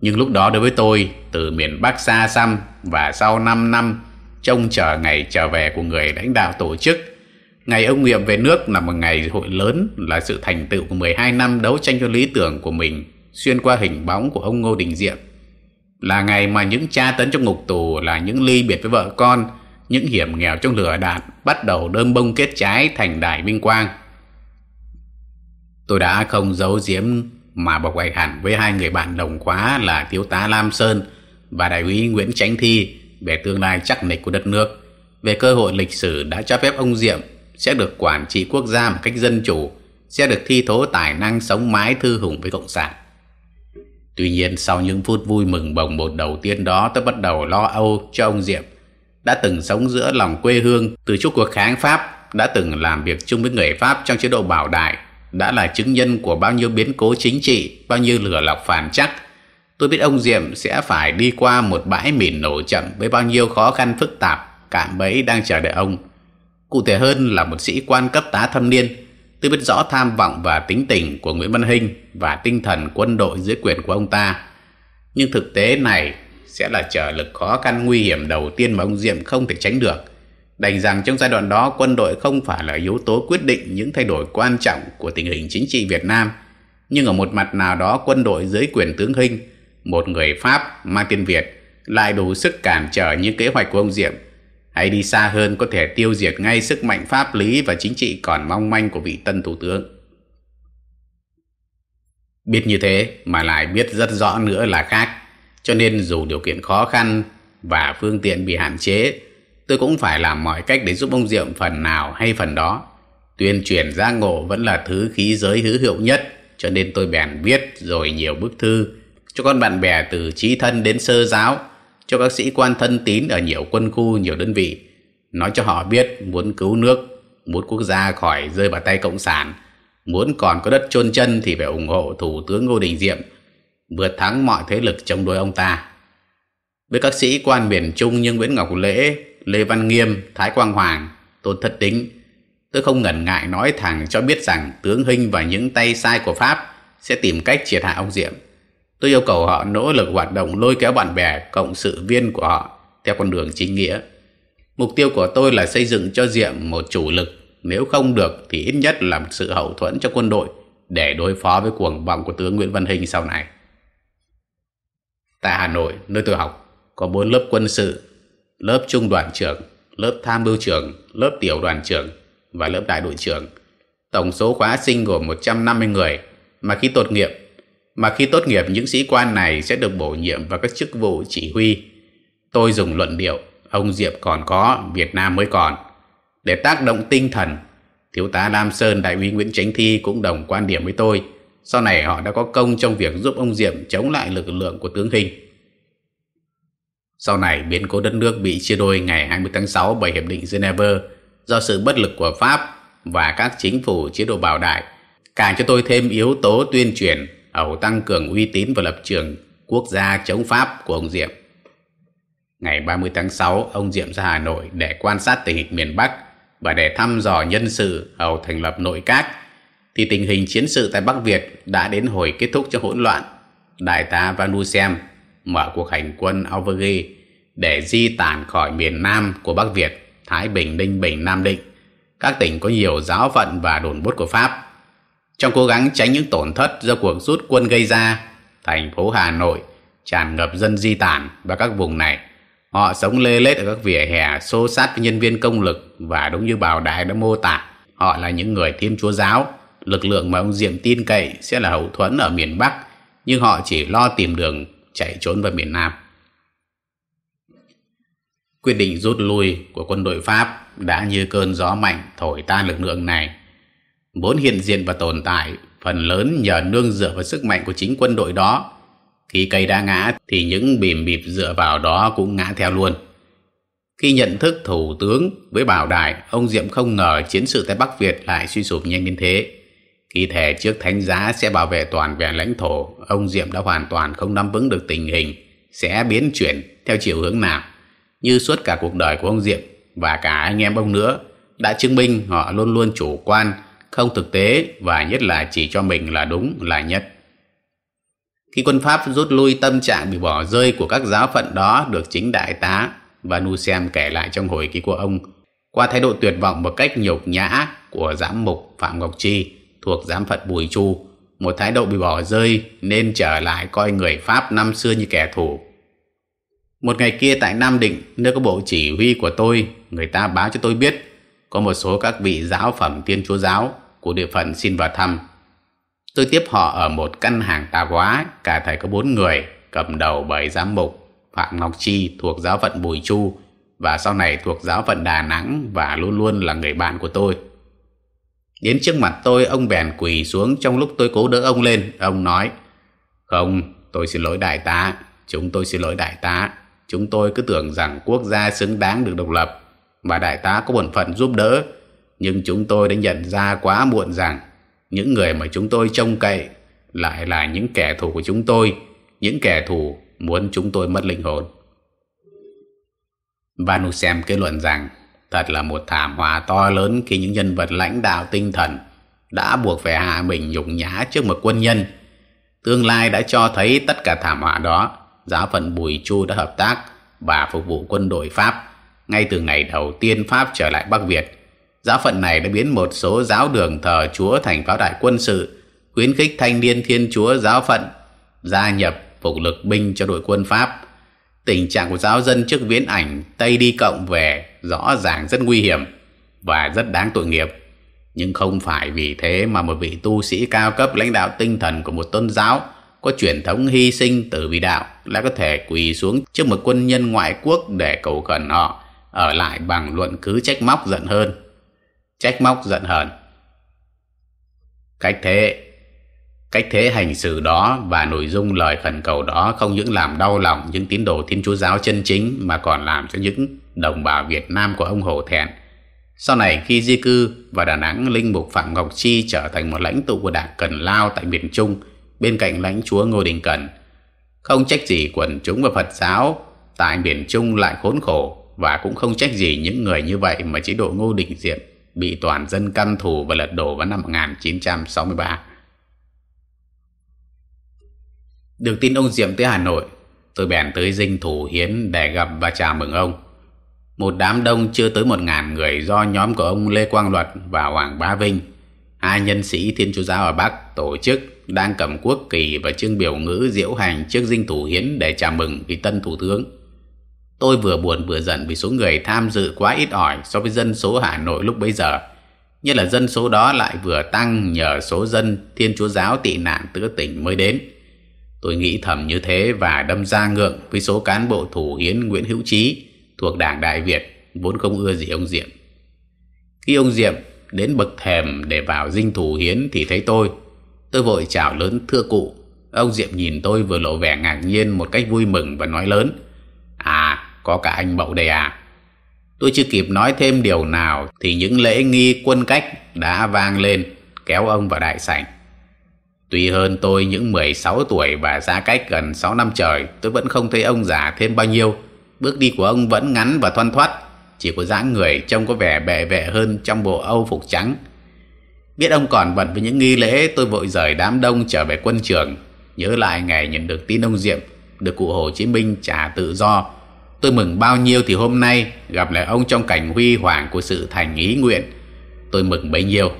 Nhưng lúc đó đối với tôi, từ miền Bắc xa xăm và sau 5 năm trông chờ ngày trở về của người lãnh đạo tổ chức, ngày ông Nghiệm về nước là một ngày hội lớn là sự thành tựu của 12 năm đấu tranh cho lý tưởng của mình xuyên qua hình bóng của ông Ngô Đình Diệm. Là ngày mà những tra tấn trong ngục tù là những ly biệt với vợ con, những hiểm nghèo trong lửa đạn bắt đầu đơm bông kết trái thành đại vinh quang. Tôi đã không giấu giếm mà bộc bạch hẳn với hai người bạn đồng khóa là thiếu tá Lam Sơn và đại úy Nguyễn Chánh Thi về tương lai chắc nịch của đất nước, về cơ hội lịch sử đã cho phép ông Diệm sẽ được quản trị quốc gia một cách dân chủ, sẽ được thi thố tài năng sống mái thư hùng với Cộng sản. Tuy nhiên sau những phút vui mừng bồng bột đầu tiên đó tôi bắt đầu lo âu cho ông Diệm đã từng sống giữa lòng quê hương từ trước cuộc kháng Pháp, đã từng làm việc chung với người Pháp trong chế độ bảo đại đã là chứng nhân của bao nhiêu biến cố chính trị, bao nhiêu lửa lọc phản chắc. Tôi biết ông Diệm sẽ phải đi qua một bãi mìn nổ chậm với bao nhiêu khó khăn phức tạp, cạm bẫy đang chờ đợi ông. Cụ thể hơn là một sĩ quan cấp tá thâm niên, tôi biết rõ tham vọng và tính tình của Nguyễn Văn Hinh và tinh thần quân đội dưới quyền của ông ta. Nhưng thực tế này sẽ là trở lực khó khăn nguy hiểm đầu tiên mà ông Diệm không thể tránh được đành rằng trong giai đoạn đó, quân đội không phải là yếu tố quyết định những thay đổi quan trọng của tình hình chính trị Việt Nam. Nhưng ở một mặt nào đó, quân đội dưới quyền tướng Hinh, một người Pháp mang tên Việt, lại đủ sức cản trở những kế hoạch của ông Diệm. Hay đi xa hơn có thể tiêu diệt ngay sức mạnh pháp lý và chính trị còn mong manh của vị tân thủ tướng. Biết như thế mà lại biết rất rõ nữa là khác. Cho nên dù điều kiện khó khăn và phương tiện bị hạn chế tôi cũng phải làm mọi cách để giúp ông Diệm phần nào hay phần đó. Tuyên truyền ra ngộ vẫn là thứ khí giới hữu hiệu nhất, cho nên tôi bèn viết rồi nhiều bức thư cho con bạn bè từ trí thân đến sơ giáo, cho các sĩ quan thân tín ở nhiều quân khu, nhiều đơn vị, nói cho họ biết muốn cứu nước, muốn quốc gia khỏi rơi vào tay Cộng sản, muốn còn có đất chôn chân thì phải ủng hộ Thủ tướng Ngô Đình Diệm, vượt thắng mọi thế lực chống đối ông ta. Với các sĩ quan miền Trung như Nguyễn Ngọc Lễ, Lê Văn Nghiêm, Thái Quang Hoàng, Tôn Thất Tính. Tôi không ngần ngại nói thẳng cho biết rằng tướng Hinh và những tay sai của Pháp sẽ tìm cách triệt hạ ông Diệm. Tôi yêu cầu họ nỗ lực hoạt động lôi kéo bạn bè, cộng sự viên của họ theo con đường chính nghĩa. Mục tiêu của tôi là xây dựng cho Diệm một chủ lực, nếu không được thì ít nhất là một sự hậu thuẫn cho quân đội để đối phó với cuồng vọng của tướng Nguyễn Văn Hinh sau này. Tại Hà Nội, nơi tôi học, có bốn lớp quân sự lớp trung đoàn trưởng, lớp tham mưu trưởng, lớp tiểu đoàn trưởng và lớp đại đội trưởng. Tổng số khóa sinh gồm 150 người, mà khi tốt nghiệp, mà khi tốt nghiệp những sĩ quan này sẽ được bổ nhiệm vào các chức vụ chỉ huy. Tôi dùng luận điệu, ông Diệp còn có, Việt Nam mới còn. Để tác động tinh thần, Thiếu tá Lam Sơn, Đại úy Nguyễn Chánh Thi cũng đồng quan điểm với tôi. Sau này họ đã có công trong việc giúp ông Diệm chống lại lực lượng của tướng Hình. Sau này, biến cố đất nước bị chia đôi ngày 20 tháng 6 bởi Hiệp định Geneva do sự bất lực của Pháp và các chính phủ chế độ bảo đại, càng cho tôi thêm yếu tố tuyên truyền ẩu tăng cường uy tín và lập trường quốc gia chống Pháp của ông Diệm. Ngày 30 tháng 6, ông Diệm ra Hà Nội để quan sát tình hình miền Bắc và để thăm dò nhân sự hầu thành lập nội các, thì tình hình chiến sự tại Bắc Việt đã đến hồi kết thúc cho hỗn loạn. Đại tá Van Nusem mở cuộc hành quân Auvergne để di tản khỏi miền Nam của Bắc Việt, Thái Bình, Ninh Bình, Nam Định, các tỉnh có nhiều giáo phận và đồn bốt của Pháp. Trong cố gắng tránh những tổn thất do cuộc rút quân gây ra, thành phố Hà Nội tràn ngập dân di tản và các vùng này. Họ sống lê lết ở các vỉa hè xô sát với nhân viên công lực và đúng như Bảo Đại đã mô tả, họ là những người thiên chúa giáo, lực lượng mà ông Diệm tin cậy sẽ là hậu thuẫn ở miền Bắc, nhưng họ chỉ lo tìm đường chạy trốn vào miền Nam. Quyết định rút lui của quân đội Pháp đã như cơn gió mạnh thổi tan lực lượng này. Vốn hiện diện và tồn tại phần lớn nhờ nương dựa vào sức mạnh của chính quân đội đó. Khi cây đã ngã thì những bìm bịp dựa vào đó cũng ngã theo luôn. Khi nhận thức thủ tướng với bảo đại, ông Diệm không ngờ chiến sự tại Bắc Việt lại suy sụp nhanh đến thế. Khi thề trước thánh giá sẽ bảo vệ toàn vẹn lãnh thổ, ông Diệm đã hoàn toàn không nắm vững được tình hình sẽ biến chuyển theo chiều hướng nào. Như suốt cả cuộc đời của ông Diệm và cả anh em ông nữa đã chứng minh họ luôn luôn chủ quan, không thực tế và nhất là chỉ cho mình là đúng là nhất. Khi quân Pháp rút lui tâm trạng bị bỏ rơi của các giáo phận đó được chính đại tá và Nu Xem kể lại trong hồi ký của ông qua thái độ tuyệt vọng một cách nhục nhã của giám mục Phạm Ngọc Chi thuộc giám phận Bùi Chu, một thái độ bị bỏ rơi nên trở lại coi người Pháp năm xưa như kẻ thù. Một ngày kia tại Nam Định, nơi có bộ chỉ huy của tôi, người ta báo cho tôi biết có một số các vị giáo phẩm tiên chúa giáo của địa phận xin vào thăm. Tôi tiếp họ ở một căn hàng tà hóa, cả thầy có bốn người, cầm đầu bởi giám mục Phạm Ngọc Chi thuộc giáo phận Bùi Chu và sau này thuộc giáo phận Đà Nẵng và luôn luôn là người bạn của tôi. Đến trước mặt tôi, ông bèn quỳ xuống trong lúc tôi cố đỡ ông lên. Ông nói, không, tôi xin lỗi đại tá, chúng tôi xin lỗi đại tá. Chúng tôi cứ tưởng rằng quốc gia xứng đáng được độc lập và đại tá có bổn phận giúp đỡ. Nhưng chúng tôi đã nhận ra quá muộn rằng những người mà chúng tôi trông cậy lại là những kẻ thù của chúng tôi, những kẻ thù muốn chúng tôi mất linh hồn. Vanu xem kết luận rằng thật là một thảm họa to lớn khi những nhân vật lãnh đạo tinh thần đã buộc phải hạ mình nhục nhã trước một quân nhân. Tương lai đã cho thấy tất cả thảm họa đó, giáo phận Bùi Chu đã hợp tác và phục vụ quân đội Pháp ngay từ ngày đầu tiên Pháp trở lại Bắc Việt. Giáo phận này đã biến một số giáo đường thờ Chúa thành pháo đài quân sự, khuyến khích thanh niên Thiên Chúa giáo phận gia nhập phục lực binh cho đội quân Pháp. Tình trạng của giáo dân trước viễn ảnh Tây đi cộng về rõ ràng rất nguy hiểm và rất đáng tội nghiệp. Nhưng không phải vì thế mà một vị tu sĩ cao cấp lãnh đạo tinh thần của một tôn giáo có truyền thống hy sinh từ vì đạo lại có thể quỳ xuống trước một quân nhân ngoại quốc để cầu khẩn họ ở lại bằng luận cứ trách móc giận hơn. Trách móc giận hờn. Cách thế Cách thế hành xử đó và nội dung lời khẩn cầu đó không những làm đau lòng những tín đồ thiên chúa giáo chân chính mà còn làm cho những đồng bào Việt Nam của ông Hồ thẹn. Sau này khi di cư vào Đà Nẵng, Linh Mục Phạm Ngọc Chi trở thành một lãnh tụ của đảng Cần Lao tại miền Trung bên cạnh lãnh chúa Ngô Đình Cần. Không trách gì quần chúng và Phật giáo tại miền Trung lại khốn khổ và cũng không trách gì những người như vậy mà chế độ Ngô Đình Diệm bị toàn dân căm thù và lật đổ vào năm 1963. Được tin ông Diệm tới Hà Nội, tôi bèn tới dinh thủ hiến để gặp và chào mừng ông. Một đám đông chưa tới một ngàn người do nhóm của ông Lê Quang Luật và Hoàng Bá Vinh, hai nhân sĩ Thiên Chúa Giáo ở Bắc tổ chức đang cầm quốc kỳ và chương biểu ngữ diễu hành trước dinh thủ hiến để chào mừng vị tân thủ tướng. Tôi vừa buồn vừa giận vì số người tham dự quá ít ỏi so với dân số Hà Nội lúc bấy giờ. Nhất là dân số đó lại vừa tăng nhờ số dân Thiên Chúa Giáo tị nạn từ các tỉnh mới đến. Tôi nghĩ thầm như thế và đâm ra ngượng với số cán bộ thủ hiến Nguyễn Hữu Trí thuộc Đảng Đại Việt vốn không ưa gì ông Diệm. Khi ông Diệm đến bậc thềm để vào dinh thủ hiến thì thấy tôi. Tôi vội chào lớn thưa cụ. Ông Diệm nhìn tôi vừa lộ vẻ ngạc nhiên một cách vui mừng và nói lớn. À, có cả anh Mậu đây à? Tôi chưa kịp nói thêm điều nào thì những lễ nghi quân cách đã vang lên kéo ông vào đại sảnh. Tuy hơn tôi những 16 tuổi và xa cách gần 6 năm trời, tôi vẫn không thấy ông già thêm bao nhiêu. Bước đi của ông vẫn ngắn và thoăn thoắt, chỉ có dáng người trông có vẻ bệ vệ hơn trong bộ âu phục trắng. Biết ông còn bận với những nghi lễ, tôi vội rời đám đông trở về quân trường. Nhớ lại ngày nhận được tin ông Diệm, được cụ Hồ Chí Minh trả tự do. Tôi mừng bao nhiêu thì hôm nay gặp lại ông trong cảnh huy hoàng của sự thành ý nguyện. Tôi mừng bấy nhiêu.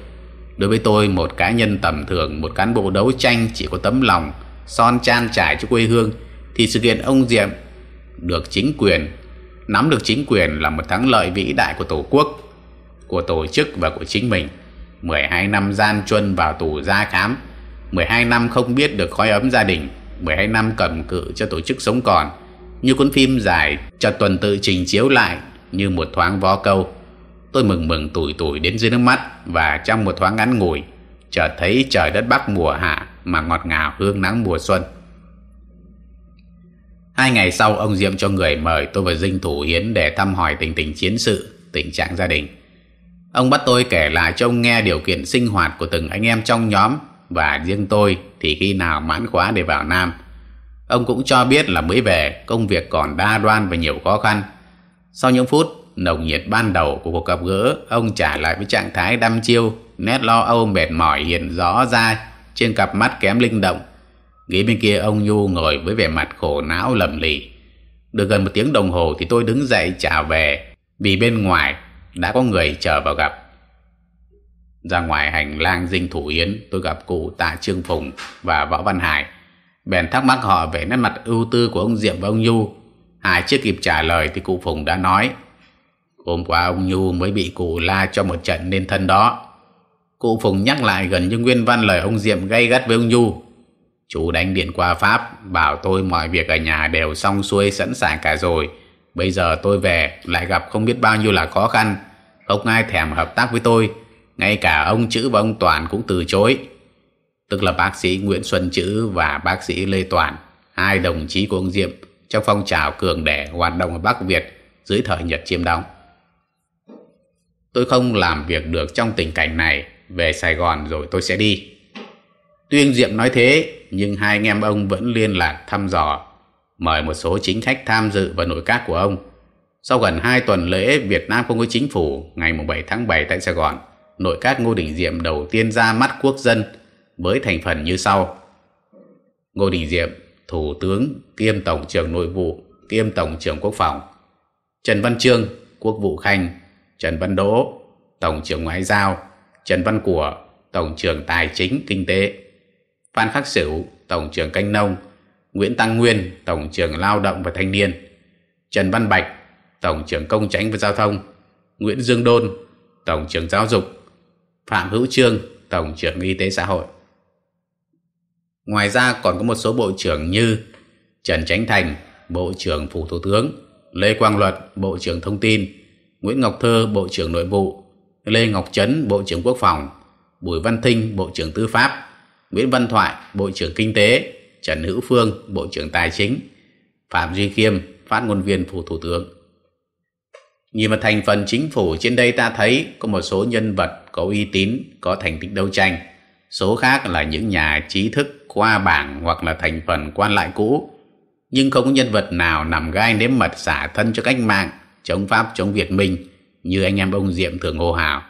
Đối với tôi, một cá nhân tầm thường, một cán bộ đấu tranh chỉ có tấm lòng, son chan trải cho quê hương, thì sự kiện ông Diệm được chính quyền, nắm được chính quyền là một thắng lợi vĩ đại của Tổ quốc, của tổ chức và của chính mình. 12 năm gian truân vào tù gia khám, 12 năm không biết được khói ấm gia đình, 12 năm cầm cự cho tổ chức sống còn, như cuốn phim dài cho tuần tự trình chiếu lại như một thoáng vó câu Tôi mừng mừng tủi tủi đến dưới nước mắt và trong một thoáng ngắn ngủi, chợt thấy trời đất Bắc mùa hạ mà ngọt ngào hương nắng mùa xuân. Hai ngày sau, ông Diệm cho người mời tôi và Dinh Thủ Hiến để thăm hỏi tình tình chiến sự, tình trạng gia đình. Ông bắt tôi kể lại cho ông nghe điều kiện sinh hoạt của từng anh em trong nhóm và riêng tôi thì khi nào mãn khóa để vào Nam. Ông cũng cho biết là mới về, công việc còn đa đoan và nhiều khó khăn. Sau những phút nồng nhiệt ban đầu của cuộc gặp gỡ, ông trả lại với trạng thái đăm chiêu, nét lo âu mệt mỏi hiện rõ ra trên cặp mắt kém linh động. Ghế bên kia ông Nhu ngồi với vẻ mặt khổ não lầm lì. Được gần một tiếng đồng hồ thì tôi đứng dậy chào về, vì bên ngoài đã có người chờ vào gặp. Ra ngoài hành lang dinh thủ yến, tôi gặp cụ tạ Trương Phùng và Võ Văn Hải. Bèn thắc mắc họ về nét mặt ưu tư của ông Diệm và ông Nhu. Hải chưa kịp trả lời thì cụ Phùng đã nói, Hôm qua ông Nhu mới bị cụ la cho một trận nên thân đó. Cụ Phùng nhắc lại gần như nguyên văn lời ông Diệm gây gắt với ông Nhu. Chú đánh điện qua Pháp, bảo tôi mọi việc ở nhà đều xong xuôi sẵn sàng cả rồi. Bây giờ tôi về, lại gặp không biết bao nhiêu là khó khăn. Không ai thèm hợp tác với tôi. Ngay cả ông Chữ và ông Toàn cũng từ chối. Tức là bác sĩ Nguyễn Xuân Chữ và bác sĩ Lê Toàn, hai đồng chí của ông Diệm trong phong trào cường đẻ hoạt động ở Bắc Việt dưới thời Nhật chiếm đóng. Tôi không làm việc được trong tình cảnh này, về Sài Gòn rồi tôi sẽ đi. Tuyên Diệm nói thế, nhưng hai anh em ông vẫn liên lạc thăm dò, mời một số chính khách tham dự vào nội các của ông. Sau gần hai tuần lễ Việt Nam không có chính phủ, ngày 7 tháng 7 tại Sài Gòn, nội các Ngô Đình Diệm đầu tiên ra mắt quốc dân với thành phần như sau. Ngô Đình Diệm, Thủ tướng kiêm Tổng trưởng Nội vụ kiêm Tổng trưởng Quốc phòng. Trần Văn Trương, Quốc vụ Khanh. Trần Văn Đỗ, Tổng trưởng Ngoại giao. Trần Văn Của, Tổng trưởng Tài chính Kinh tế. Phan Khắc Sửu, Tổng trưởng Canh nông, Nguyễn Tăng Nguyên, Tổng trưởng Lao động và Thanh niên, Trần Văn Bạch, Tổng trưởng Công tránh và Giao thông, Nguyễn Dương Đôn, Tổng trưởng Giáo dục, Phạm Hữu Trương, Tổng trưởng Y tế xã hội. Ngoài ra còn có một số bộ trưởng như Trần Chánh Thành, Bộ trưởng Phủ Thủ tướng, Lê Quang Luật, Bộ trưởng Thông tin, Nguyễn Ngọc Thơ, Bộ trưởng Nội vụ, Lê Ngọc Trấn, Bộ trưởng Quốc phòng, Bùi Văn Thinh, Bộ trưởng Tư pháp, Nguyễn Văn Thoại, Bộ trưởng Kinh tế, Trần Hữu Phương, Bộ trưởng Tài chính, Phạm Duy Khiêm, Phát ngôn viên Phủ Thủ tướng. Nhìn vào thành phần chính phủ trên đây ta thấy có một số nhân vật có uy tín, có thành tích đấu tranh. Số khác là những nhà trí thức qua bảng hoặc là thành phần quan lại cũ. Nhưng không có nhân vật nào nằm gai nếm mật xả thân cho cách mạng, chống Pháp, chống Việt Minh như anh em ông Diệm thường hô hào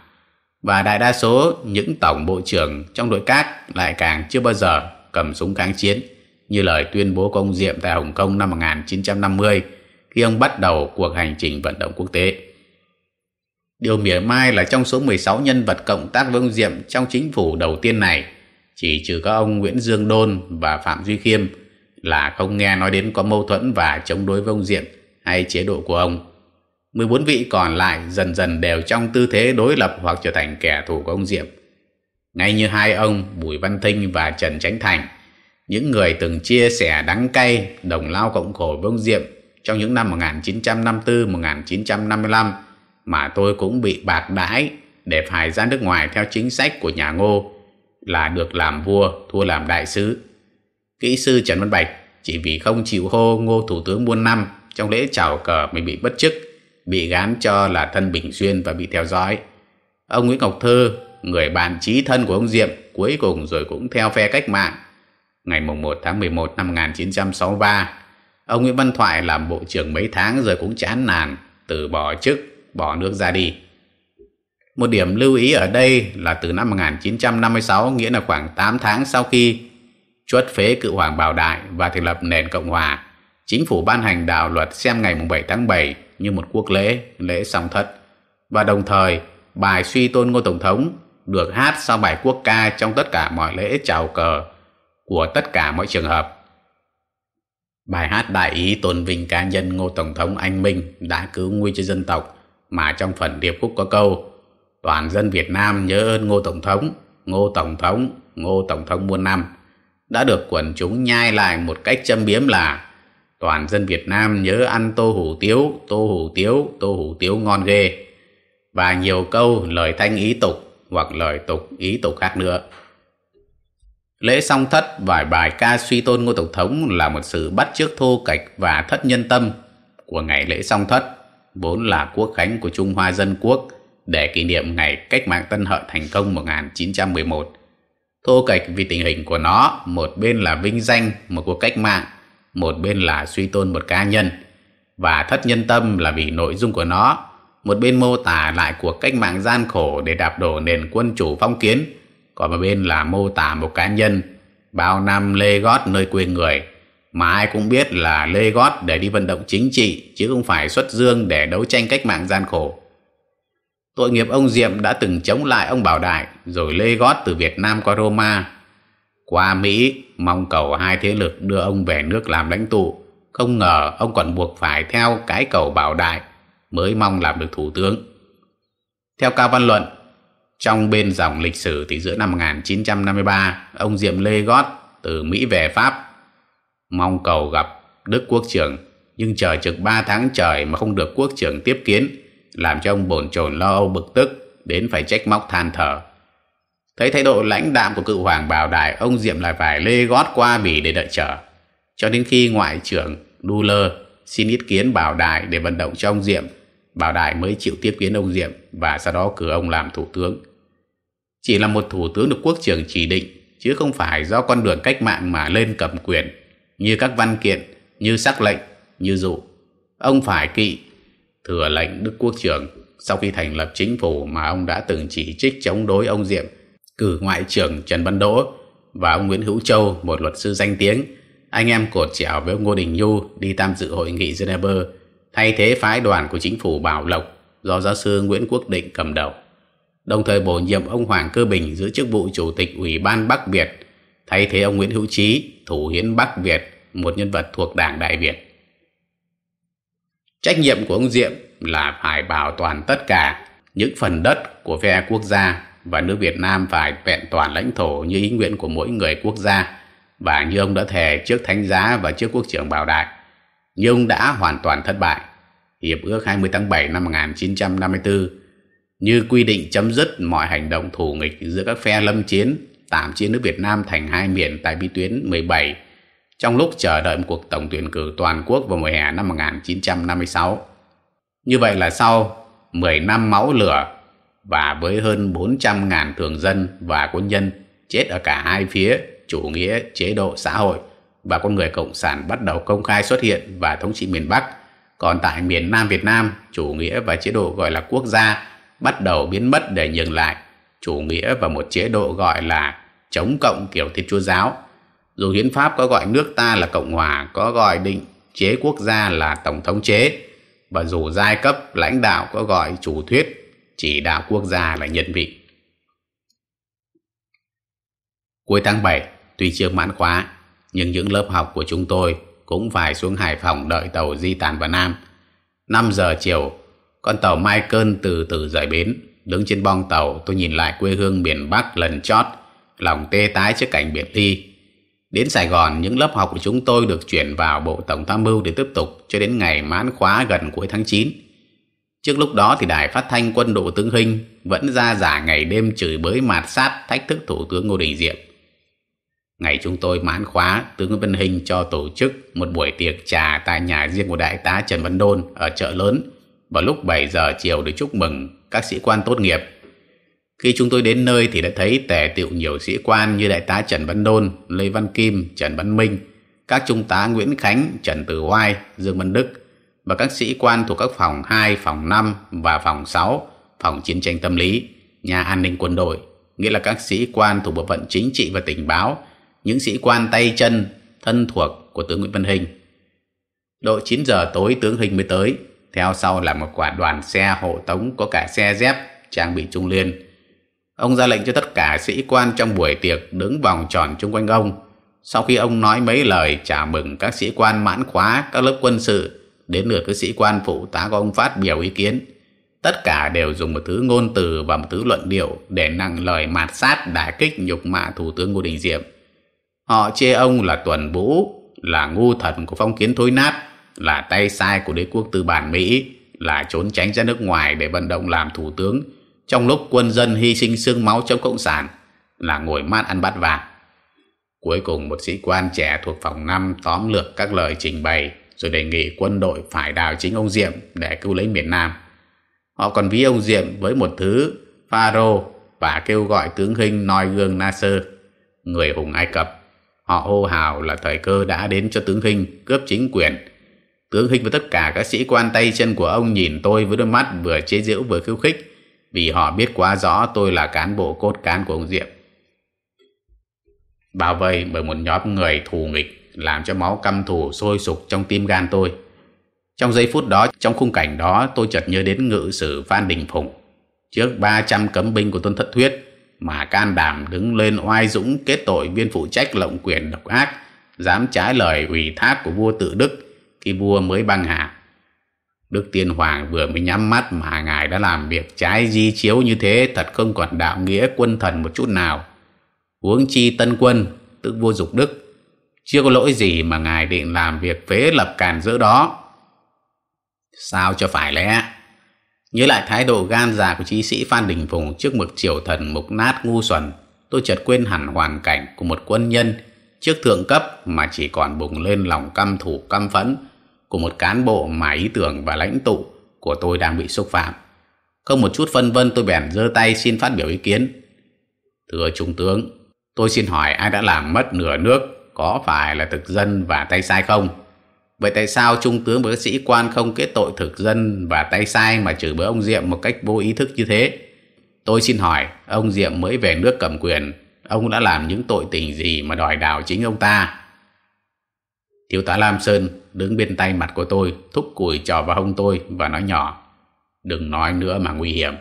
và đại đa số những tổng bộ trưởng trong đội các lại càng chưa bao giờ cầm súng kháng chiến như lời tuyên bố của ông Diệm tại Hồng Kông năm 1950 khi ông bắt đầu cuộc hành trình vận động quốc tế. Điều mỉa mai là trong số 16 nhân vật cộng tác với ông Diệm trong chính phủ đầu tiên này, chỉ trừ có ông Nguyễn Dương Đôn và Phạm Duy Khiêm là không nghe nói đến có mâu thuẫn và chống đối với ông Diệm hay chế độ của ông. 14 vị còn lại dần dần đều trong tư thế đối lập hoặc trở thành kẻ thù của ông Diệm. Ngay như hai ông Bùi Văn Thinh và Trần Chánh Thành, những người từng chia sẻ đắng cay, đồng lao cộng khổ với ông Diệm trong những năm 1954-1955 mà tôi cũng bị bạc đãi để phải ra nước ngoài theo chính sách của nhà Ngô là được làm vua, thua làm đại sứ. Kỹ sư Trần Văn Bạch chỉ vì không chịu hô Ngô Thủ tướng muôn năm trong lễ chào cờ mình bị bất chức bị gán cho là thân Bình Xuyên và bị theo dõi. Ông Nguyễn Ngọc Thơ, người bạn trí thân của ông Diệm, cuối cùng rồi cũng theo phe cách mạng. Ngày 1 tháng 11 năm 1963, ông Nguyễn Văn Thoại làm bộ trưởng mấy tháng rồi cũng chán nản, từ bỏ chức, bỏ nước ra đi. Một điểm lưu ý ở đây là từ năm 1956, nghĩa là khoảng 8 tháng sau khi chuất phế cựu hoàng Bảo Đại và thành lập nền Cộng Hòa, chính phủ ban hành đạo luật xem ngày 7 tháng 7 như một quốc lễ, lễ song thất. Và đồng thời, bài suy tôn ngô Tổng thống được hát sau bài quốc ca trong tất cả mọi lễ chào cờ của tất cả mọi trường hợp. Bài hát đại ý tôn vinh cá nhân Ngô Tổng thống anh Minh đã cứu nguy cho dân tộc mà trong phần điệp khúc có câu Toàn dân Việt Nam nhớ ơn Ngô Tổng thống, Ngô Tổng thống, Ngô Tổng thống muôn năm đã được quần chúng nhai lại một cách châm biếm là toàn dân Việt Nam nhớ ăn tô hủ tiếu, tô hủ tiếu, tô hủ tiếu ngon ghê. Và nhiều câu lời thanh ý tục hoặc lời tục ý tục khác nữa. Lễ song thất và bài ca suy tôn Ngô Tổng thống là một sự bắt chước thô kệch và thất nhân tâm của ngày lễ song thất, vốn là quốc khánh của Trung Hoa Dân Quốc để kỷ niệm ngày cách mạng Tân Hợi thành công 1911. Thô kệch vì tình hình của nó, một bên là vinh danh một cuộc cách mạng, một bên là suy tôn một cá nhân, và thất nhân tâm là vì nội dung của nó, một bên mô tả lại cuộc cách mạng gian khổ để đạp đổ nền quân chủ phong kiến, còn một bên là mô tả một cá nhân bao năm lê gót nơi quê người. Mà ai cũng biết là lê gót để đi vận động chính trị chứ không phải xuất dương để đấu tranh cách mạng gian khổ. Tội nghiệp ông Diệm đã từng chống lại ông Bảo Đại rồi lê gót từ Việt Nam qua Roma qua Mỹ mong cầu hai thế lực đưa ông về nước làm lãnh tụ. Không ngờ ông còn buộc phải theo cái cầu Bảo Đại mới mong làm được thủ tướng. Theo Cao Văn Luận, trong bên dòng lịch sử thì giữa năm 1953, ông Diệm Lê Gót từ Mỹ về Pháp mong cầu gặp Đức Quốc trưởng nhưng chờ trực 3 tháng trời mà không được quốc trưởng tiếp kiến làm cho ông bồn chồn lo âu bực tức đến phải trách móc than thở. Thấy thái độ lãnh đạm của cựu hoàng bảo đại ông Diệm lại phải lê gót qua bỉ để đợi chờ. Cho đến khi ngoại trưởng Đu Lơ xin ý kiến bảo đại để vận động cho ông Diệm Bảo Đại mới chịu tiếp kiến ông Diệm và sau đó cử ông làm thủ tướng. Chỉ là một thủ tướng được quốc trưởng chỉ định, chứ không phải do con đường cách mạng mà lên cầm quyền, như các văn kiện, như sắc lệnh, như dụ. Ông phải kỵ, thừa lệnh Đức Quốc trưởng sau khi thành lập chính phủ mà ông đã từng chỉ trích chống đối ông Diệm, cử Ngoại trưởng Trần Văn Đỗ và ông Nguyễn Hữu Châu, một luật sư danh tiếng, anh em cột chẻo với ông Ngô Đình Nhu đi tham dự hội nghị Geneva thay thế phái đoàn của chính phủ Bảo Lộc do giáo sư Nguyễn Quốc Định cầm đầu. Đồng thời bổ nhiệm ông Hoàng Cơ Bình giữ chức vụ Chủ tịch Ủy ban Bắc Việt, thay thế ông Nguyễn Hữu Trí, thủ hiến Bắc Việt, một nhân vật thuộc Đảng Đại Việt. Trách nhiệm của ông Diệm là phải bảo toàn tất cả những phần đất của phe quốc gia và nước Việt Nam phải vẹn toàn lãnh thổ như ý nguyện của mỗi người quốc gia và như ông đã thề trước thánh giá và trước quốc trưởng Bảo Đại nhưng đã hoàn toàn thất bại. Hiệp ước 20 tháng 7 năm 1954 như quy định chấm dứt mọi hành động thù nghịch giữa các phe lâm chiến, tạm chia nước Việt Nam thành hai miền tại bi tuyến 17 trong lúc chờ đợi một cuộc tổng tuyển cử toàn quốc vào mùa hè năm 1956. Như vậy là sau 10 năm máu lửa và với hơn 400.000 thường dân và quân nhân chết ở cả hai phía chủ nghĩa chế độ xã hội và con người Cộng sản bắt đầu công khai xuất hiện và thống trị miền Bắc. Còn tại miền Nam Việt Nam, chủ nghĩa và chế độ gọi là quốc gia bắt đầu biến mất để nhường lại chủ nghĩa và một chế độ gọi là chống cộng kiểu Thiên Chúa giáo. Dù hiến pháp có gọi nước ta là Cộng hòa, có gọi định chế quốc gia là Tổng thống chế, và dù giai cấp lãnh đạo có gọi chủ thuyết chỉ đạo quốc gia là nhân vị. Cuối tháng 7, tuy chưa mãn khóa, nhưng những lớp học của chúng tôi cũng phải xuống Hải Phòng đợi tàu di tản vào Nam. 5 giờ chiều, con tàu Michael từ từ rời bến. Đứng trên bong tàu, tôi nhìn lại quê hương miền Bắc lần chót, lòng tê tái trước cảnh biệt ly. Đến Sài Gòn, những lớp học của chúng tôi được chuyển vào Bộ Tổng tham mưu để tiếp tục cho đến ngày mãn khóa gần cuối tháng 9. Trước lúc đó thì đài phát thanh quân đội tướng Hinh vẫn ra giả ngày đêm chửi bới mạt sát thách thức Thủ tướng Ngô Đình Diệm. Ngày chúng tôi mãn khóa, tướng Vân Hinh Hình cho tổ chức một buổi tiệc trà tại nhà riêng của đại tá Trần Văn Đôn ở chợ lớn vào lúc 7 giờ chiều để chúc mừng các sĩ quan tốt nghiệp. Khi chúng tôi đến nơi thì đã thấy tề tiệu nhiều sĩ quan như đại tá Trần Văn Đôn, Lê Văn Kim, Trần Văn Minh, các trung tá Nguyễn Khánh, Trần Tử Hoai, Dương Văn Đức và các sĩ quan thuộc các phòng 2, phòng 5 và phòng 6, phòng chiến tranh tâm lý, nhà an ninh quân đội, nghĩa là các sĩ quan thuộc bộ phận chính trị và tình báo những sĩ quan tay chân thân thuộc của tướng Nguyễn Văn Hình. Độ 9 giờ tối tướng Hình mới tới, theo sau là một quả đoàn xe hộ tống có cả xe dép trang bị trung liên. Ông ra lệnh cho tất cả sĩ quan trong buổi tiệc đứng vòng tròn chung quanh ông. Sau khi ông nói mấy lời chào mừng các sĩ quan mãn khóa các lớp quân sự, đến lượt các sĩ quan phụ tá của ông phát biểu ý kiến. Tất cả đều dùng một thứ ngôn từ và một thứ luận điệu để nặng lời mạt sát đả kích nhục mạ Thủ tướng Ngô Đình Diệm. Họ chê ông là tuần vũ, là ngu thần của phong kiến thối nát, là tay sai của đế quốc tư bản Mỹ, là trốn tránh ra nước ngoài để vận động làm thủ tướng, trong lúc quân dân hy sinh xương máu chống cộng sản, là ngồi mát ăn bát vàng. Cuối cùng một sĩ quan trẻ thuộc phòng 5 tóm lược các lời trình bày rồi đề nghị quân đội phải đào chính ông Diệm để cứu lấy miền Nam. Họ còn ví ông Diệm với một thứ pharaoh và kêu gọi tướng Hinh noi gương Nasser, người hùng Ai Cập. Họ hô hào là thời cơ đã đến cho tướng Hinh cướp chính quyền. Tướng Hinh và tất cả các sĩ quan tay chân của ông nhìn tôi với đôi mắt vừa chế giễu vừa khiêu khích vì họ biết quá rõ tôi là cán bộ cốt cán của ông Diệm. Bao vây bởi một nhóm người thù nghịch làm cho máu căm thù sôi sục trong tim gan tôi. Trong giây phút đó, trong khung cảnh đó, tôi chợt nhớ đến ngự sử Phan Đình Phùng. Trước 300 cấm binh của Tôn Thất Thuyết, mà can đảm đứng lên oai dũng kết tội viên phụ trách lộng quyền độc ác, dám trái lời ủy thác của vua tự Đức khi vua mới băng hà. Đức Tiên Hoàng vừa mới nhắm mắt mà ngài đã làm việc trái di chiếu như thế thật không còn đạo nghĩa quân thần một chút nào. Huống chi tân quân, tức vua Dục Đức, chưa có lỗi gì mà ngài định làm việc phế lập càn giữa đó. Sao cho phải lẽ? Nhớ lại thái độ gan dạ của chí sĩ Phan Đình Phùng trước mực triều thần mục nát ngu xuẩn, tôi chợt quên hẳn hoàn cảnh của một quân nhân trước thượng cấp mà chỉ còn bùng lên lòng căm thù căm phẫn của một cán bộ mà ý tưởng và lãnh tụ của tôi đang bị xúc phạm. Không một chút phân vân tôi bèn giơ tay xin phát biểu ý kiến. Thưa Trung tướng, tôi xin hỏi ai đã làm mất nửa nước có phải là thực dân và tay sai không? Vậy tại sao Trung tướng và các sĩ quan không kết tội thực dân và tay sai mà chửi bới ông Diệm một cách vô ý thức như thế? Tôi xin hỏi, ông Diệm mới về nước cầm quyền, ông đã làm những tội tình gì mà đòi đảo chính ông ta? Thiếu tá Lam Sơn đứng bên tay mặt của tôi, thúc củi trò vào hông tôi và nói nhỏ, đừng nói nữa mà nguy hiểm.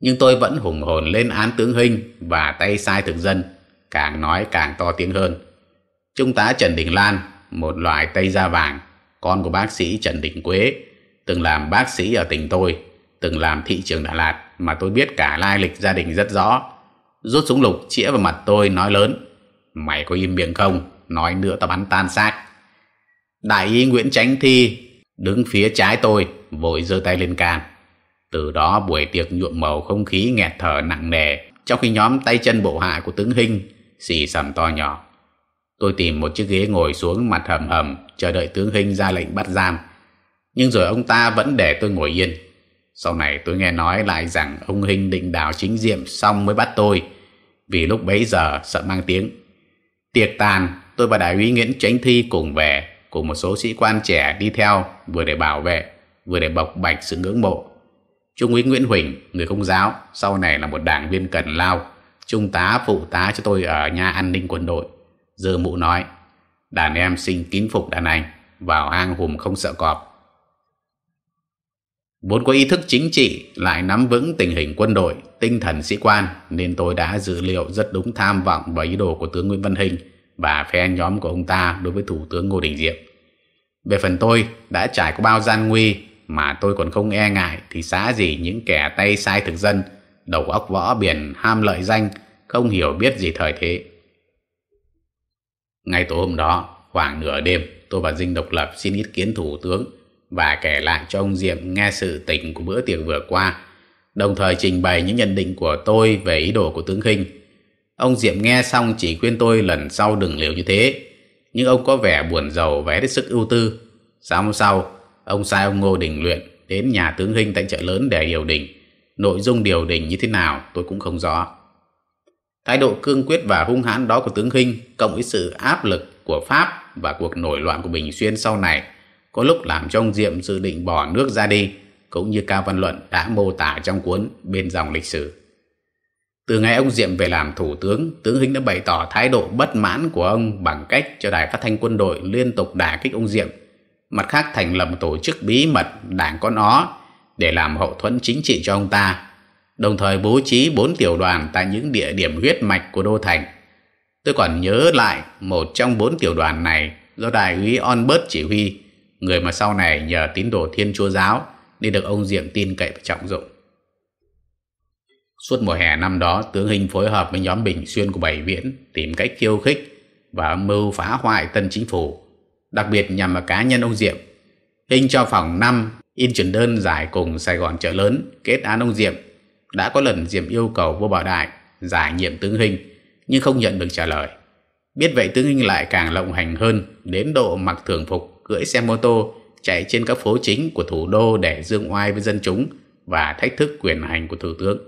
Nhưng tôi vẫn hùng hồn lên án tướng Hinh và tay sai thực dân, càng nói càng to tiếng hơn. Trung tá Trần Đình Lan một loại tây da vàng, con của bác sĩ Trần Đình Quế, từng làm bác sĩ ở tỉnh tôi, từng làm thị trường Đà Lạt mà tôi biết cả lai lịch gia đình rất rõ. Rút súng lục chĩa vào mặt tôi nói lớn, mày có im miệng không, nói nữa tao bắn tan xác. Đại y Nguyễn Chánh Thi đứng phía trái tôi, vội giơ tay lên can. Từ đó buổi tiệc nhuộm màu không khí nghẹt thở nặng nề, trong khi nhóm tay chân bộ hạ của tướng Hinh xì sầm to nhỏ. Tôi tìm một chiếc ghế ngồi xuống mặt hầm hầm, chờ đợi tướng Hinh ra lệnh bắt giam. Nhưng rồi ông ta vẫn để tôi ngồi yên. Sau này tôi nghe nói lại rằng ông Hinh định đào chính diệm xong mới bắt tôi, vì lúc bấy giờ sợ mang tiếng. Tiệc tàn, tôi và đại úy Nguyễn Chánh Thi cùng về, cùng một số sĩ quan trẻ đi theo, vừa để bảo vệ, vừa để bộc bạch sự ngưỡng mộ. Trung úy Nguyễn Huỳnh, người công giáo, sau này là một đảng viên cần lao, trung tá phụ tá cho tôi ở nhà an ninh quân đội. Dơ mụ nói, đàn em sinh kín phục đàn anh, vào hang hùm không sợ cọp. Vốn có ý thức chính trị lại nắm vững tình hình quân đội, tinh thần sĩ quan nên tôi đã dự liệu rất đúng tham vọng và ý đồ của tướng Nguyễn Văn Hình và phe nhóm của ông ta đối với Thủ tướng Ngô Đình Diệm. Về phần tôi, đã trải qua bao gian nguy mà tôi còn không e ngại thì xá gì những kẻ tay sai thực dân, đầu óc võ biển ham lợi danh, không hiểu biết gì thời thế. Ngay tối hôm đó, khoảng nửa đêm, tôi và Dinh Độc Lập xin ý kiến Thủ tướng và kể lại cho ông Diệm nghe sự tình của bữa tiệc vừa qua, đồng thời trình bày những nhận định của tôi về ý đồ của tướng Khinh. Ông Diệm nghe xong chỉ khuyên tôi lần sau đừng liều như thế, nhưng ông có vẻ buồn giàu và hết sức ưu tư. Sáng hôm sau, ông sai ông Ngô Đình Luyện đến nhà tướng Hinh tại chợ lớn để điều đình. Nội dung điều đình như thế nào tôi cũng không rõ. Thái độ cương quyết và hung hãn đó của tướng Hinh cộng với sự áp lực của Pháp và cuộc nổi loạn của Bình Xuyên sau này có lúc làm cho ông Diệm dự định bỏ nước ra đi cũng như Cao Văn Luận đã mô tả trong cuốn Bên dòng lịch sử. Từ ngày ông Diệm về làm thủ tướng, tướng Hinh đã bày tỏ thái độ bất mãn của ông bằng cách cho đài phát thanh quân đội liên tục đả kích ông Diệm. Mặt khác thành lập một tổ chức bí mật đảng con ó để làm hậu thuẫn chính trị cho ông ta đồng thời bố trí bốn tiểu đoàn tại những địa điểm huyết mạch của Đô Thành. Tôi còn nhớ lại một trong bốn tiểu đoàn này do đại úy Onbert chỉ huy, người mà sau này nhờ tín đồ Thiên Chúa Giáo nên được ông Diệm tin cậy và trọng dụng. Suốt mùa hè năm đó, tướng Hình phối hợp với nhóm Bình Xuyên của Bảy Viễn tìm cách khiêu khích và mưu phá hoại tân chính phủ, đặc biệt nhằm vào cá nhân ông Diệm. Hình cho phòng 5 in chuyển đơn giải cùng Sài Gòn chợ lớn kết án ông Diệm đã có lần Diệm yêu cầu vua Bảo Đại giải nhiệm tướng hình nhưng không nhận được trả lời. Biết vậy tướng Hình lại càng lộng hành hơn, đến độ mặc thường phục, cưỡi xe mô tô, chạy trên các phố chính của thủ đô để dương oai với dân chúng và thách thức quyền hành của thủ tướng.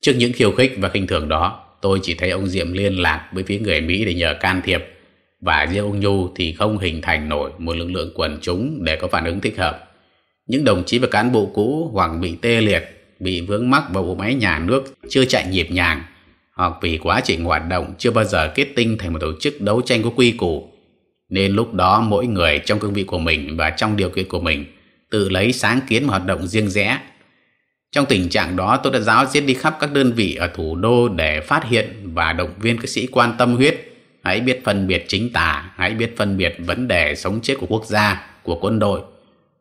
Trước những khiêu khích và khinh thường đó, tôi chỉ thấy ông Diệm liên lạc với phía người Mỹ để nhờ can thiệp và riêng ông Nhu thì không hình thành nổi một lực lượng quần chúng để có phản ứng thích hợp. Những đồng chí và cán bộ cũ hoặc bị tê liệt, bị vướng mắc vào bộ máy nhà nước chưa chạy nhịp nhàng. Hoặc vì quá trình hoạt động chưa bao giờ kết tinh thành một tổ chức đấu tranh có quy củ. Nên lúc đó mỗi người trong cương vị của mình và trong điều kiện của mình tự lấy sáng kiến và hoạt động riêng rẽ. Trong tình trạng đó tôi đã giáo diết đi khắp các đơn vị ở thủ đô để phát hiện và động viên các sĩ quan tâm huyết. Hãy biết phân biệt chính tả hãy biết phân biệt vấn đề sống chết của quốc gia của quân đội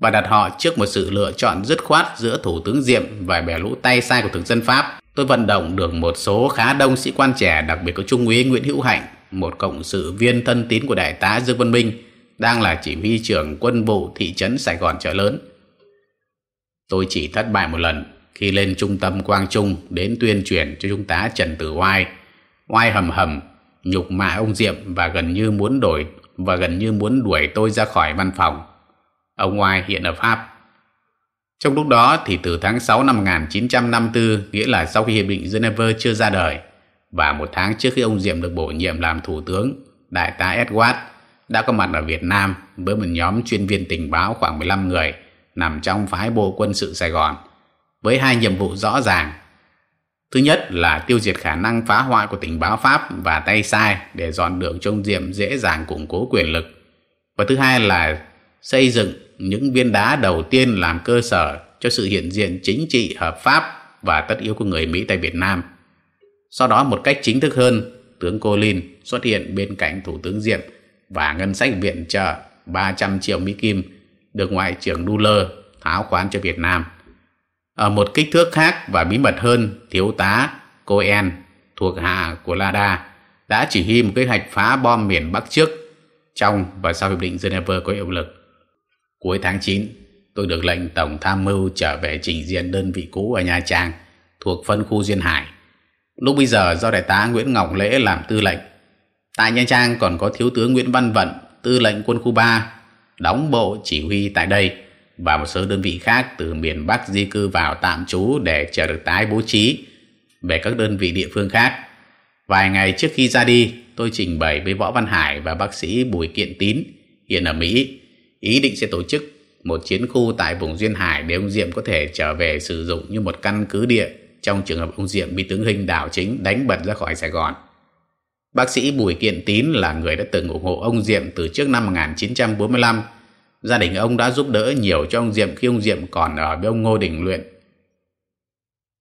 và đặt họ trước một sự lựa chọn dứt khoát giữa thủ tướng diệm và bè lũ tay sai của thực dân pháp tôi vận động được một số khá đông sĩ quan trẻ đặc biệt có trung úy nguyễn hữu hạnh một cộng sự viên thân tín của đại tá dương văn minh đang là chỉ huy trưởng quân vụ thị trấn sài gòn chợ lớn tôi chỉ thất bại một lần khi lên trung tâm Quang Trung đến tuyên truyền cho trung tá Trần Tử Oai. Oai hầm hầm, nhục mạ ông Diệm và gần như muốn đổi và gần như muốn đuổi tôi ra khỏi văn phòng. Ông Oai hiện ở Pháp. Trong lúc đó thì từ tháng 6 năm 1954, nghĩa là sau khi Hiệp định Geneva chưa ra đời, và một tháng trước khi ông Diệm được bổ nhiệm làm Thủ tướng, Đại tá Edward đã có mặt ở Việt Nam với một nhóm chuyên viên tình báo khoảng 15 người nằm trong phái bộ quân sự Sài Gòn với hai nhiệm vụ rõ ràng. Thứ nhất là tiêu diệt khả năng phá hoại của tình báo Pháp và tay sai để dọn đường cho ông Diệm dễ dàng củng cố quyền lực. Và thứ hai là xây dựng những viên đá đầu tiên làm cơ sở cho sự hiện diện chính trị hợp pháp và tất yếu của người Mỹ tại Việt Nam. Sau đó một cách chính thức hơn, tướng Colin xuất hiện bên cạnh Thủ tướng Diệm và ngân sách viện trợ 300 triệu Mỹ Kim được Ngoại trưởng Duller tháo khoán cho Việt Nam. Ở một kích thước khác và bí mật hơn, thiếu tá Cohen thuộc hạ của Lada đã chỉ huy một kế hoạch phá bom miền Bắc trước, trong và sau Hiệp định Geneva có hiệu lực. Cuối tháng 9, tôi được lệnh Tổng Tham mưu trở về trình diện đơn vị cũ ở Nha Trang thuộc phân khu Duyên Hải. Lúc bây giờ do Đại tá Nguyễn Ngọc Lễ làm tư lệnh. Tại Nha Trang còn có Thiếu tướng Nguyễn Văn Vận, tư lệnh quân khu 3, đóng bộ chỉ huy tại đây và một số đơn vị khác từ miền Bắc di cư vào tạm trú để chờ được tái bố trí về các đơn vị địa phương khác. Vài ngày trước khi ra đi, tôi trình bày với Võ Văn Hải và bác sĩ Bùi Kiện Tín hiện ở Mỹ, ý định sẽ tổ chức một chiến khu tại vùng Duyên Hải để ông Diệm có thể trở về sử dụng như một căn cứ địa trong trường hợp ông Diệm bị tướng hình đảo chính đánh bật ra khỏi Sài Gòn. Bác sĩ Bùi Kiện Tín là người đã từng ủng hộ ông Diệm từ trước năm 1945 Gia đình ông đã giúp đỡ nhiều cho ông Diệm khi ông Diệm còn ở với ông Ngô Đình Luyện.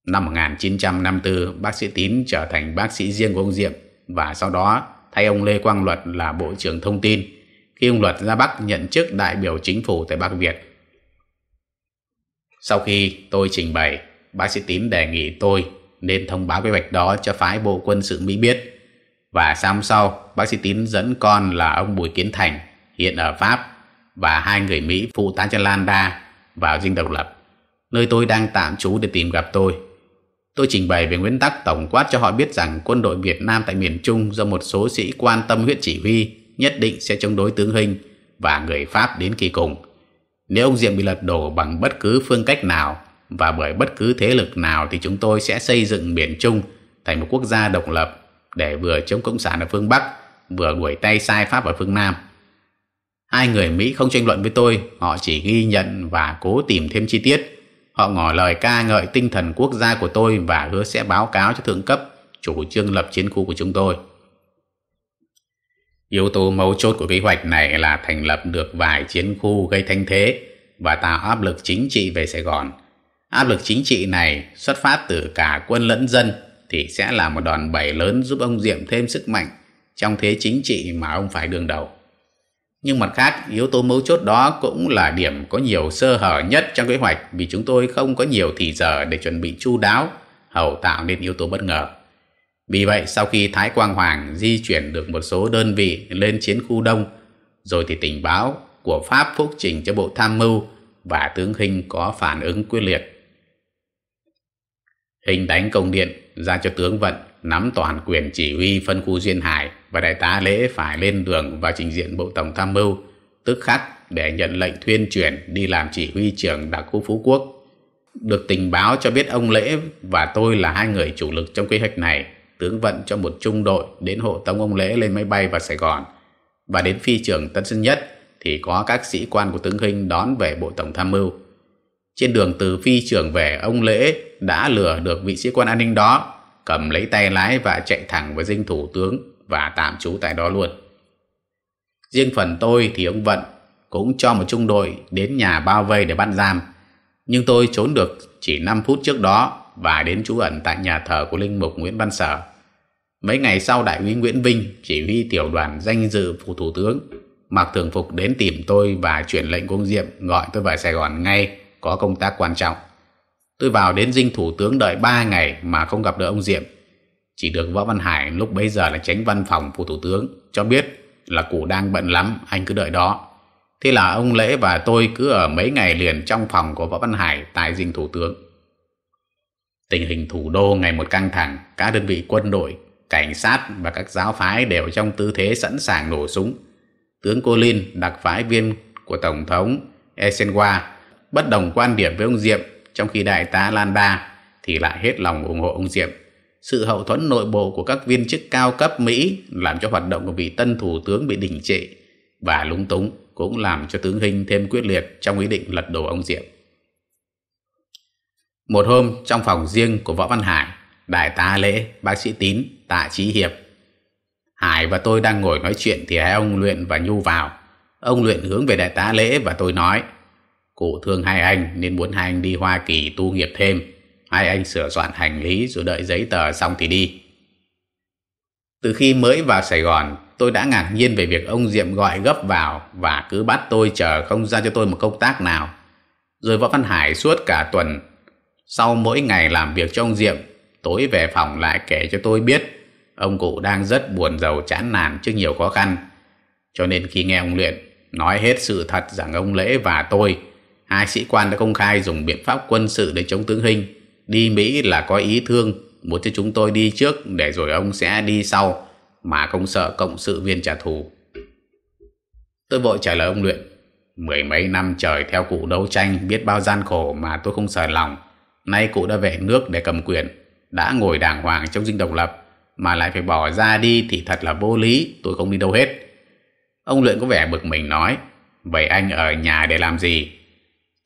Năm 1954, bác sĩ Tín trở thành bác sĩ riêng của ông Diệm và sau đó thay ông Lê Quang Luật là Bộ trưởng Thông tin khi ông Luật ra Bắc nhận chức đại biểu chính phủ tại Bắc Việt. Sau khi tôi trình bày, bác sĩ Tín đề nghị tôi nên thông báo kế hoạch đó cho phái bộ quân sự Mỹ biết. Và sáng sau, bác sĩ Tín dẫn con là ông Bùi Kiến Thành, hiện ở Pháp, và hai người Mỹ phụ tá cho Landa vào dinh độc lập, nơi tôi đang tạm trú để tìm gặp tôi. Tôi trình bày về nguyên tắc tổng quát cho họ biết rằng quân đội Việt Nam tại miền Trung do một số sĩ quan tâm huyết chỉ huy nhất định sẽ chống đối tướng Hình và người Pháp đến kỳ cùng. Nếu ông Diệm bị lật đổ bằng bất cứ phương cách nào và bởi bất cứ thế lực nào thì chúng tôi sẽ xây dựng miền Trung thành một quốc gia độc lập để vừa chống Cộng sản ở phương Bắc, vừa đuổi tay sai Pháp ở phương Nam. Hai người Mỹ không tranh luận với tôi, họ chỉ ghi nhận và cố tìm thêm chi tiết. Họ ngỏ lời ca ngợi tinh thần quốc gia của tôi và hứa sẽ báo cáo cho thượng cấp chủ trương lập chiến khu của chúng tôi. Yếu tố mấu chốt của kế hoạch này là thành lập được vài chiến khu gây thanh thế và tạo áp lực chính trị về Sài Gòn. Áp lực chính trị này xuất phát từ cả quân lẫn dân thì sẽ là một đòn bẩy lớn giúp ông Diệm thêm sức mạnh trong thế chính trị mà ông phải đương đầu. Nhưng mặt khác, yếu tố mấu chốt đó cũng là điểm có nhiều sơ hở nhất trong kế hoạch vì chúng tôi không có nhiều thì giờ để chuẩn bị chu đáo, hầu tạo nên yếu tố bất ngờ. Vì vậy, sau khi Thái Quang Hoàng di chuyển được một số đơn vị lên chiến khu đông, rồi thì tình báo của Pháp phúc trình cho Bộ Tham mưu và tướng Hình có phản ứng quyết liệt. Hình đánh công điện ra cho tướng Vận nắm toàn quyền chỉ huy phân khu duyên hải và đại tá lễ phải lên đường và trình diện bộ tổng tham mưu tức khắc để nhận lệnh thuyên chuyển đi làm chỉ huy trưởng đặc khu phú quốc được tình báo cho biết ông lễ và tôi là hai người chủ lực trong kế hoạch này tướng vận cho một trung đội đến hộ tống ông lễ lên máy bay vào sài gòn và đến phi trường tân sơn nhất thì có các sĩ quan của tướng Hinh đón về Bộ Tổng Tham mưu. Trên đường từ phi trường về, ông Lễ đã lừa được vị sĩ quan an ninh đó, cầm lấy tay lái và chạy thẳng với dinh thủ tướng và tạm trú tại đó luôn. Riêng phần tôi thì ông Vận cũng cho một trung đội đến nhà bao vây để bắt giam. Nhưng tôi trốn được chỉ 5 phút trước đó và đến trú ẩn tại nhà thờ của Linh Mục Nguyễn Văn Sở. Mấy ngày sau đại úy Nguyễn Vinh chỉ huy tiểu đoàn danh dự phủ thủ tướng mặc thường phục đến tìm tôi và chuyển lệnh công Diệm gọi tôi vào Sài Gòn ngay có công tác quan trọng. Tôi vào đến dinh thủ tướng đợi 3 ngày mà không gặp được ông Diệm. Chỉ được Võ Văn Hải lúc bấy giờ là tránh văn phòng phủ thủ tướng cho biết là cụ đang bận lắm, anh cứ đợi đó. Thế là ông Lễ và tôi cứ ở mấy ngày liền trong phòng của Võ Văn Hải tại dinh thủ tướng. Tình hình thủ đô ngày một căng thẳng, các đơn vị quân đội, cảnh sát và các giáo phái đều trong tư thế sẵn sàng nổ súng tướng Colin, đặc phái viên của Tổng thống Eisenhower, bất đồng quan điểm với ông Diệm, trong khi đại tá Landa thì lại hết lòng ủng hộ ông Diệm. Sự hậu thuẫn nội bộ của các viên chức cao cấp Mỹ làm cho hoạt động của vị tân thủ tướng bị đình trệ và lúng túng cũng làm cho tướng Hinh thêm quyết liệt trong ý định lật đổ ông Diệm. Một hôm trong phòng riêng của Võ Văn Hải, đại tá lễ, bác sĩ tín, tạ trí hiệp Hải và tôi đang ngồi nói chuyện thì hai ông Luyện và Nhu vào. Ông Luyện hướng về đại tá lễ và tôi nói Cụ thương hai anh nên muốn hai anh đi Hoa Kỳ tu nghiệp thêm. Hai anh sửa soạn hành lý rồi đợi giấy tờ xong thì đi. Từ khi mới vào Sài Gòn, tôi đã ngạc nhiên về việc ông Diệm gọi gấp vào và cứ bắt tôi chờ không ra cho tôi một công tác nào. Rồi Võ Văn Hải suốt cả tuần, sau mỗi ngày làm việc cho ông Diệm, tối về phòng lại kể cho tôi biết ông cụ đang rất buồn giàu chán nản trước nhiều khó khăn. Cho nên khi nghe ông Luyện nói hết sự thật rằng ông Lễ và tôi, hai sĩ quan đã công khai dùng biện pháp quân sự để chống tướng hình đi Mỹ là có ý thương, muốn cho chúng tôi đi trước để rồi ông sẽ đi sau, mà không sợ cộng sự viên trả thù. Tôi vội trả lời ông Luyện, mười mấy năm trời theo cụ đấu tranh biết bao gian khổ mà tôi không sờ lòng. Nay cụ đã về nước để cầm quyền, đã ngồi đàng hoàng trong dinh độc lập, mà lại phải bỏ ra đi thì thật là vô lý, tôi không đi đâu hết. Ông Luyện có vẻ bực mình nói, vậy anh ở nhà để làm gì?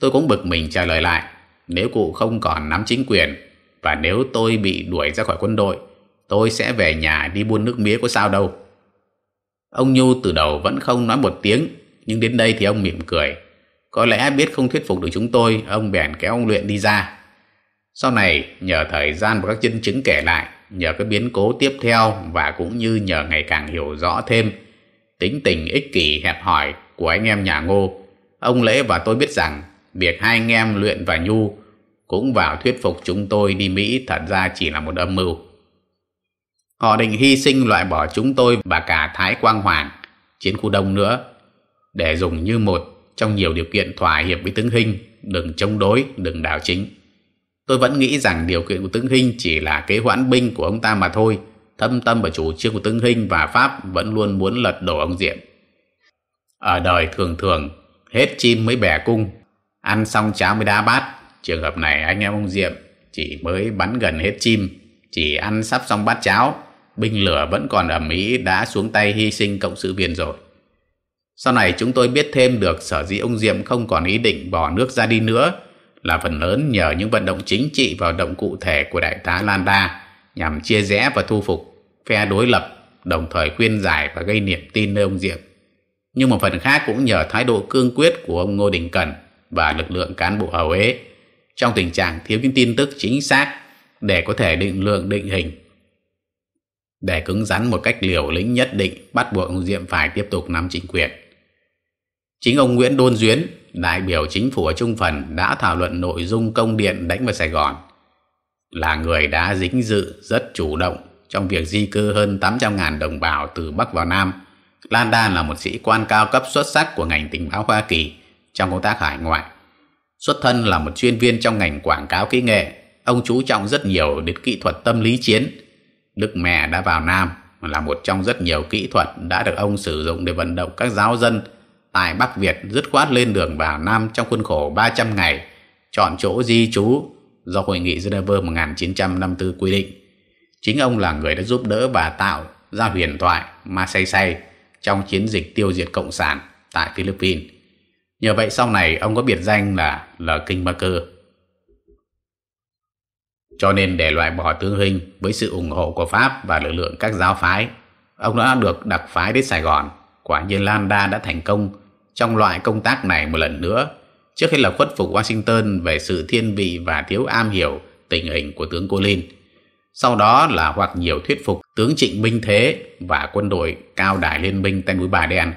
Tôi cũng bực mình trả lời lại, nếu cụ không còn nắm chính quyền và nếu tôi bị đuổi ra khỏi quân đội, tôi sẽ về nhà đi buôn nước mía có sao đâu. Ông Nhu từ đầu vẫn không nói một tiếng, nhưng đến đây thì ông mỉm cười. Có lẽ biết không thuyết phục được chúng tôi, ông bèn kéo ông Luyện đi ra. Sau này, nhờ thời gian và các chân chứng kể lại, nhờ các biến cố tiếp theo và cũng như nhờ ngày càng hiểu rõ thêm tính tình ích kỷ hẹp hòi của anh em nhà ngô ông lễ và tôi biết rằng việc hai anh em luyện và nhu cũng vào thuyết phục chúng tôi đi mỹ thật ra chỉ là một âm mưu. Họ định hy sinh loại bỏ chúng tôi và cả thái quang hoàng chiến khu đông nữa để dùng như một trong nhiều điều kiện thỏa hiệp với tướng hình đừng chống đối đừng đảo chính. Tôi vẫn nghĩ rằng điều kiện của Tướng Hinh chỉ là kế hoãn binh của ông ta mà thôi. Thâm tâm và chủ trương của Tướng Hinh và Pháp vẫn luôn muốn lật đổ ông Diệm. Ở đời thường thường, hết chim mới bẻ cung, ăn xong cháo mới đá bát. Trường hợp này anh em ông Diệm chỉ mới bắn gần hết chim, chỉ ăn sắp xong bát cháo, binh lửa vẫn còn ở mỹ đã xuống tay hy sinh cộng sự viên rồi. Sau này chúng tôi biết thêm được sở dĩ ông Diệm không còn ý định bỏ nước ra đi nữa là phần lớn nhờ những vận động chính trị và động cụ thể của đại tá Landa nhằm chia rẽ và thu phục phe đối lập, đồng thời khuyên giải và gây niềm tin nơi ông Diệm. Nhưng một phần khác cũng nhờ thái độ cương quyết của ông Ngô Đình Cần và lực lượng cán bộ hầu ế trong tình trạng thiếu những tin tức chính xác để có thể định lượng định hình. Để cứng rắn một cách liều lĩnh nhất định bắt buộc ông Diệm phải tiếp tục nắm chính quyền. Chính ông Nguyễn Đôn Duyến, đại biểu chính phủ ở Trung Phần đã thảo luận nội dung công điện đánh vào Sài Gòn. Là người đã dính dự rất chủ động trong việc di cư hơn 800.000 đồng bào từ Bắc vào Nam. Landa là một sĩ quan cao cấp xuất sắc của ngành tình báo Hoa Kỳ trong công tác hải ngoại. Xuất thân là một chuyên viên trong ngành quảng cáo kỹ nghệ, ông chú trọng rất nhiều đến kỹ thuật tâm lý chiến. Đức Mẹ đã vào Nam là một trong rất nhiều kỹ thuật đã được ông sử dụng để vận động các giáo dân tại Bắc Việt dứt khoát lên đường vào Nam trong khuôn khổ 300 ngày, chọn chỗ di trú do Hội nghị Geneva 1954 quy định. Chính ông là người đã giúp đỡ bà tạo ra huyền thoại Masai trong chiến dịch tiêu diệt Cộng sản tại Philippines. Nhờ vậy sau này ông có biệt danh là L Kingmaker. Cho nên để loại bỏ tướng hình với sự ủng hộ của Pháp và lực lượng các giáo phái, ông đã được đặc phái đến Sài Gòn. Quả nhiên Landa đã thành công trong loại công tác này một lần nữa, trước khi là khuất phục Washington về sự thiên vị và thiếu am hiểu tình hình của tướng Colin. Sau đó là hoặc nhiều thuyết phục tướng Trịnh Minh Thế và quân đội cao đài liên minh tại núi Bà Đen,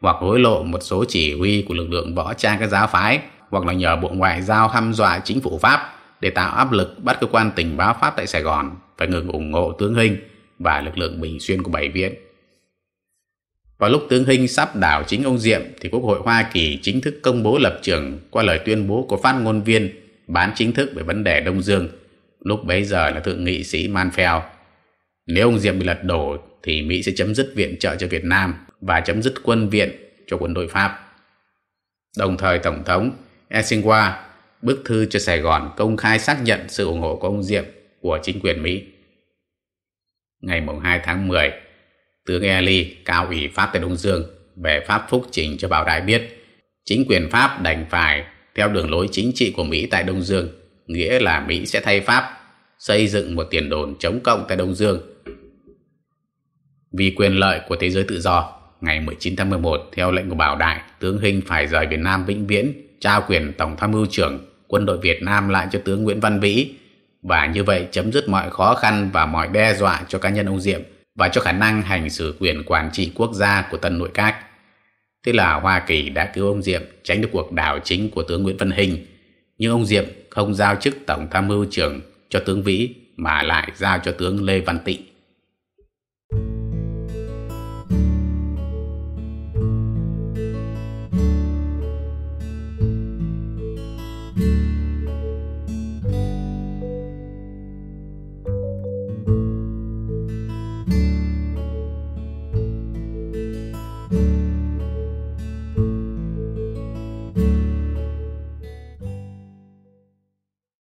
hoặc hối lộ một số chỉ huy của lực lượng võ trang các giáo phái, hoặc là nhờ Bộ Ngoại giao hăm dọa chính phủ Pháp để tạo áp lực bắt cơ quan tình báo Pháp tại Sài Gòn phải ngừng ủng hộ tướng Hinh và lực lượng Bình Xuyên của Bảy viện vào lúc tướng Hinh sắp đảo chính ông Diệm thì Quốc hội Hoa Kỳ chính thức công bố lập trường qua lời tuyên bố của phát ngôn viên bán chính thức về vấn đề Đông Dương. Lúc bấy giờ là thượng nghị sĩ Manfell. Nếu ông Diệm bị lật đổ thì Mỹ sẽ chấm dứt viện trợ cho Việt Nam và chấm dứt quân viện cho quân đội Pháp. Đồng thời Tổng thống Eisenhower bức thư cho Sài Gòn công khai xác nhận sự ủng hộ của ông Diệm của chính quyền Mỹ. Ngày 2 tháng 10, tướng Ely, cao ủy Pháp tại Đông Dương, về Pháp phúc trình cho Bảo Đại biết chính quyền Pháp đành phải theo đường lối chính trị của Mỹ tại Đông Dương, nghĩa là Mỹ sẽ thay Pháp xây dựng một tiền đồn chống cộng tại Đông Dương. Vì quyền lợi của thế giới tự do, ngày 19 tháng 11, theo lệnh của Bảo Đại, tướng Hinh phải rời Việt Nam vĩnh viễn, trao quyền Tổng tham mưu trưởng quân đội Việt Nam lại cho tướng Nguyễn Văn Vĩ và như vậy chấm dứt mọi khó khăn và mọi đe dọa cho cá nhân ông Diệm và cho khả năng hành xử quyền quản trị quốc gia của tân nội các. Thế là Hoa Kỳ đã cứu ông Diệm tránh được cuộc đảo chính của tướng Nguyễn Văn Hình, nhưng ông Diệm không giao chức tổng tham mưu trưởng cho tướng Vĩ mà lại giao cho tướng Lê Văn Tịnh.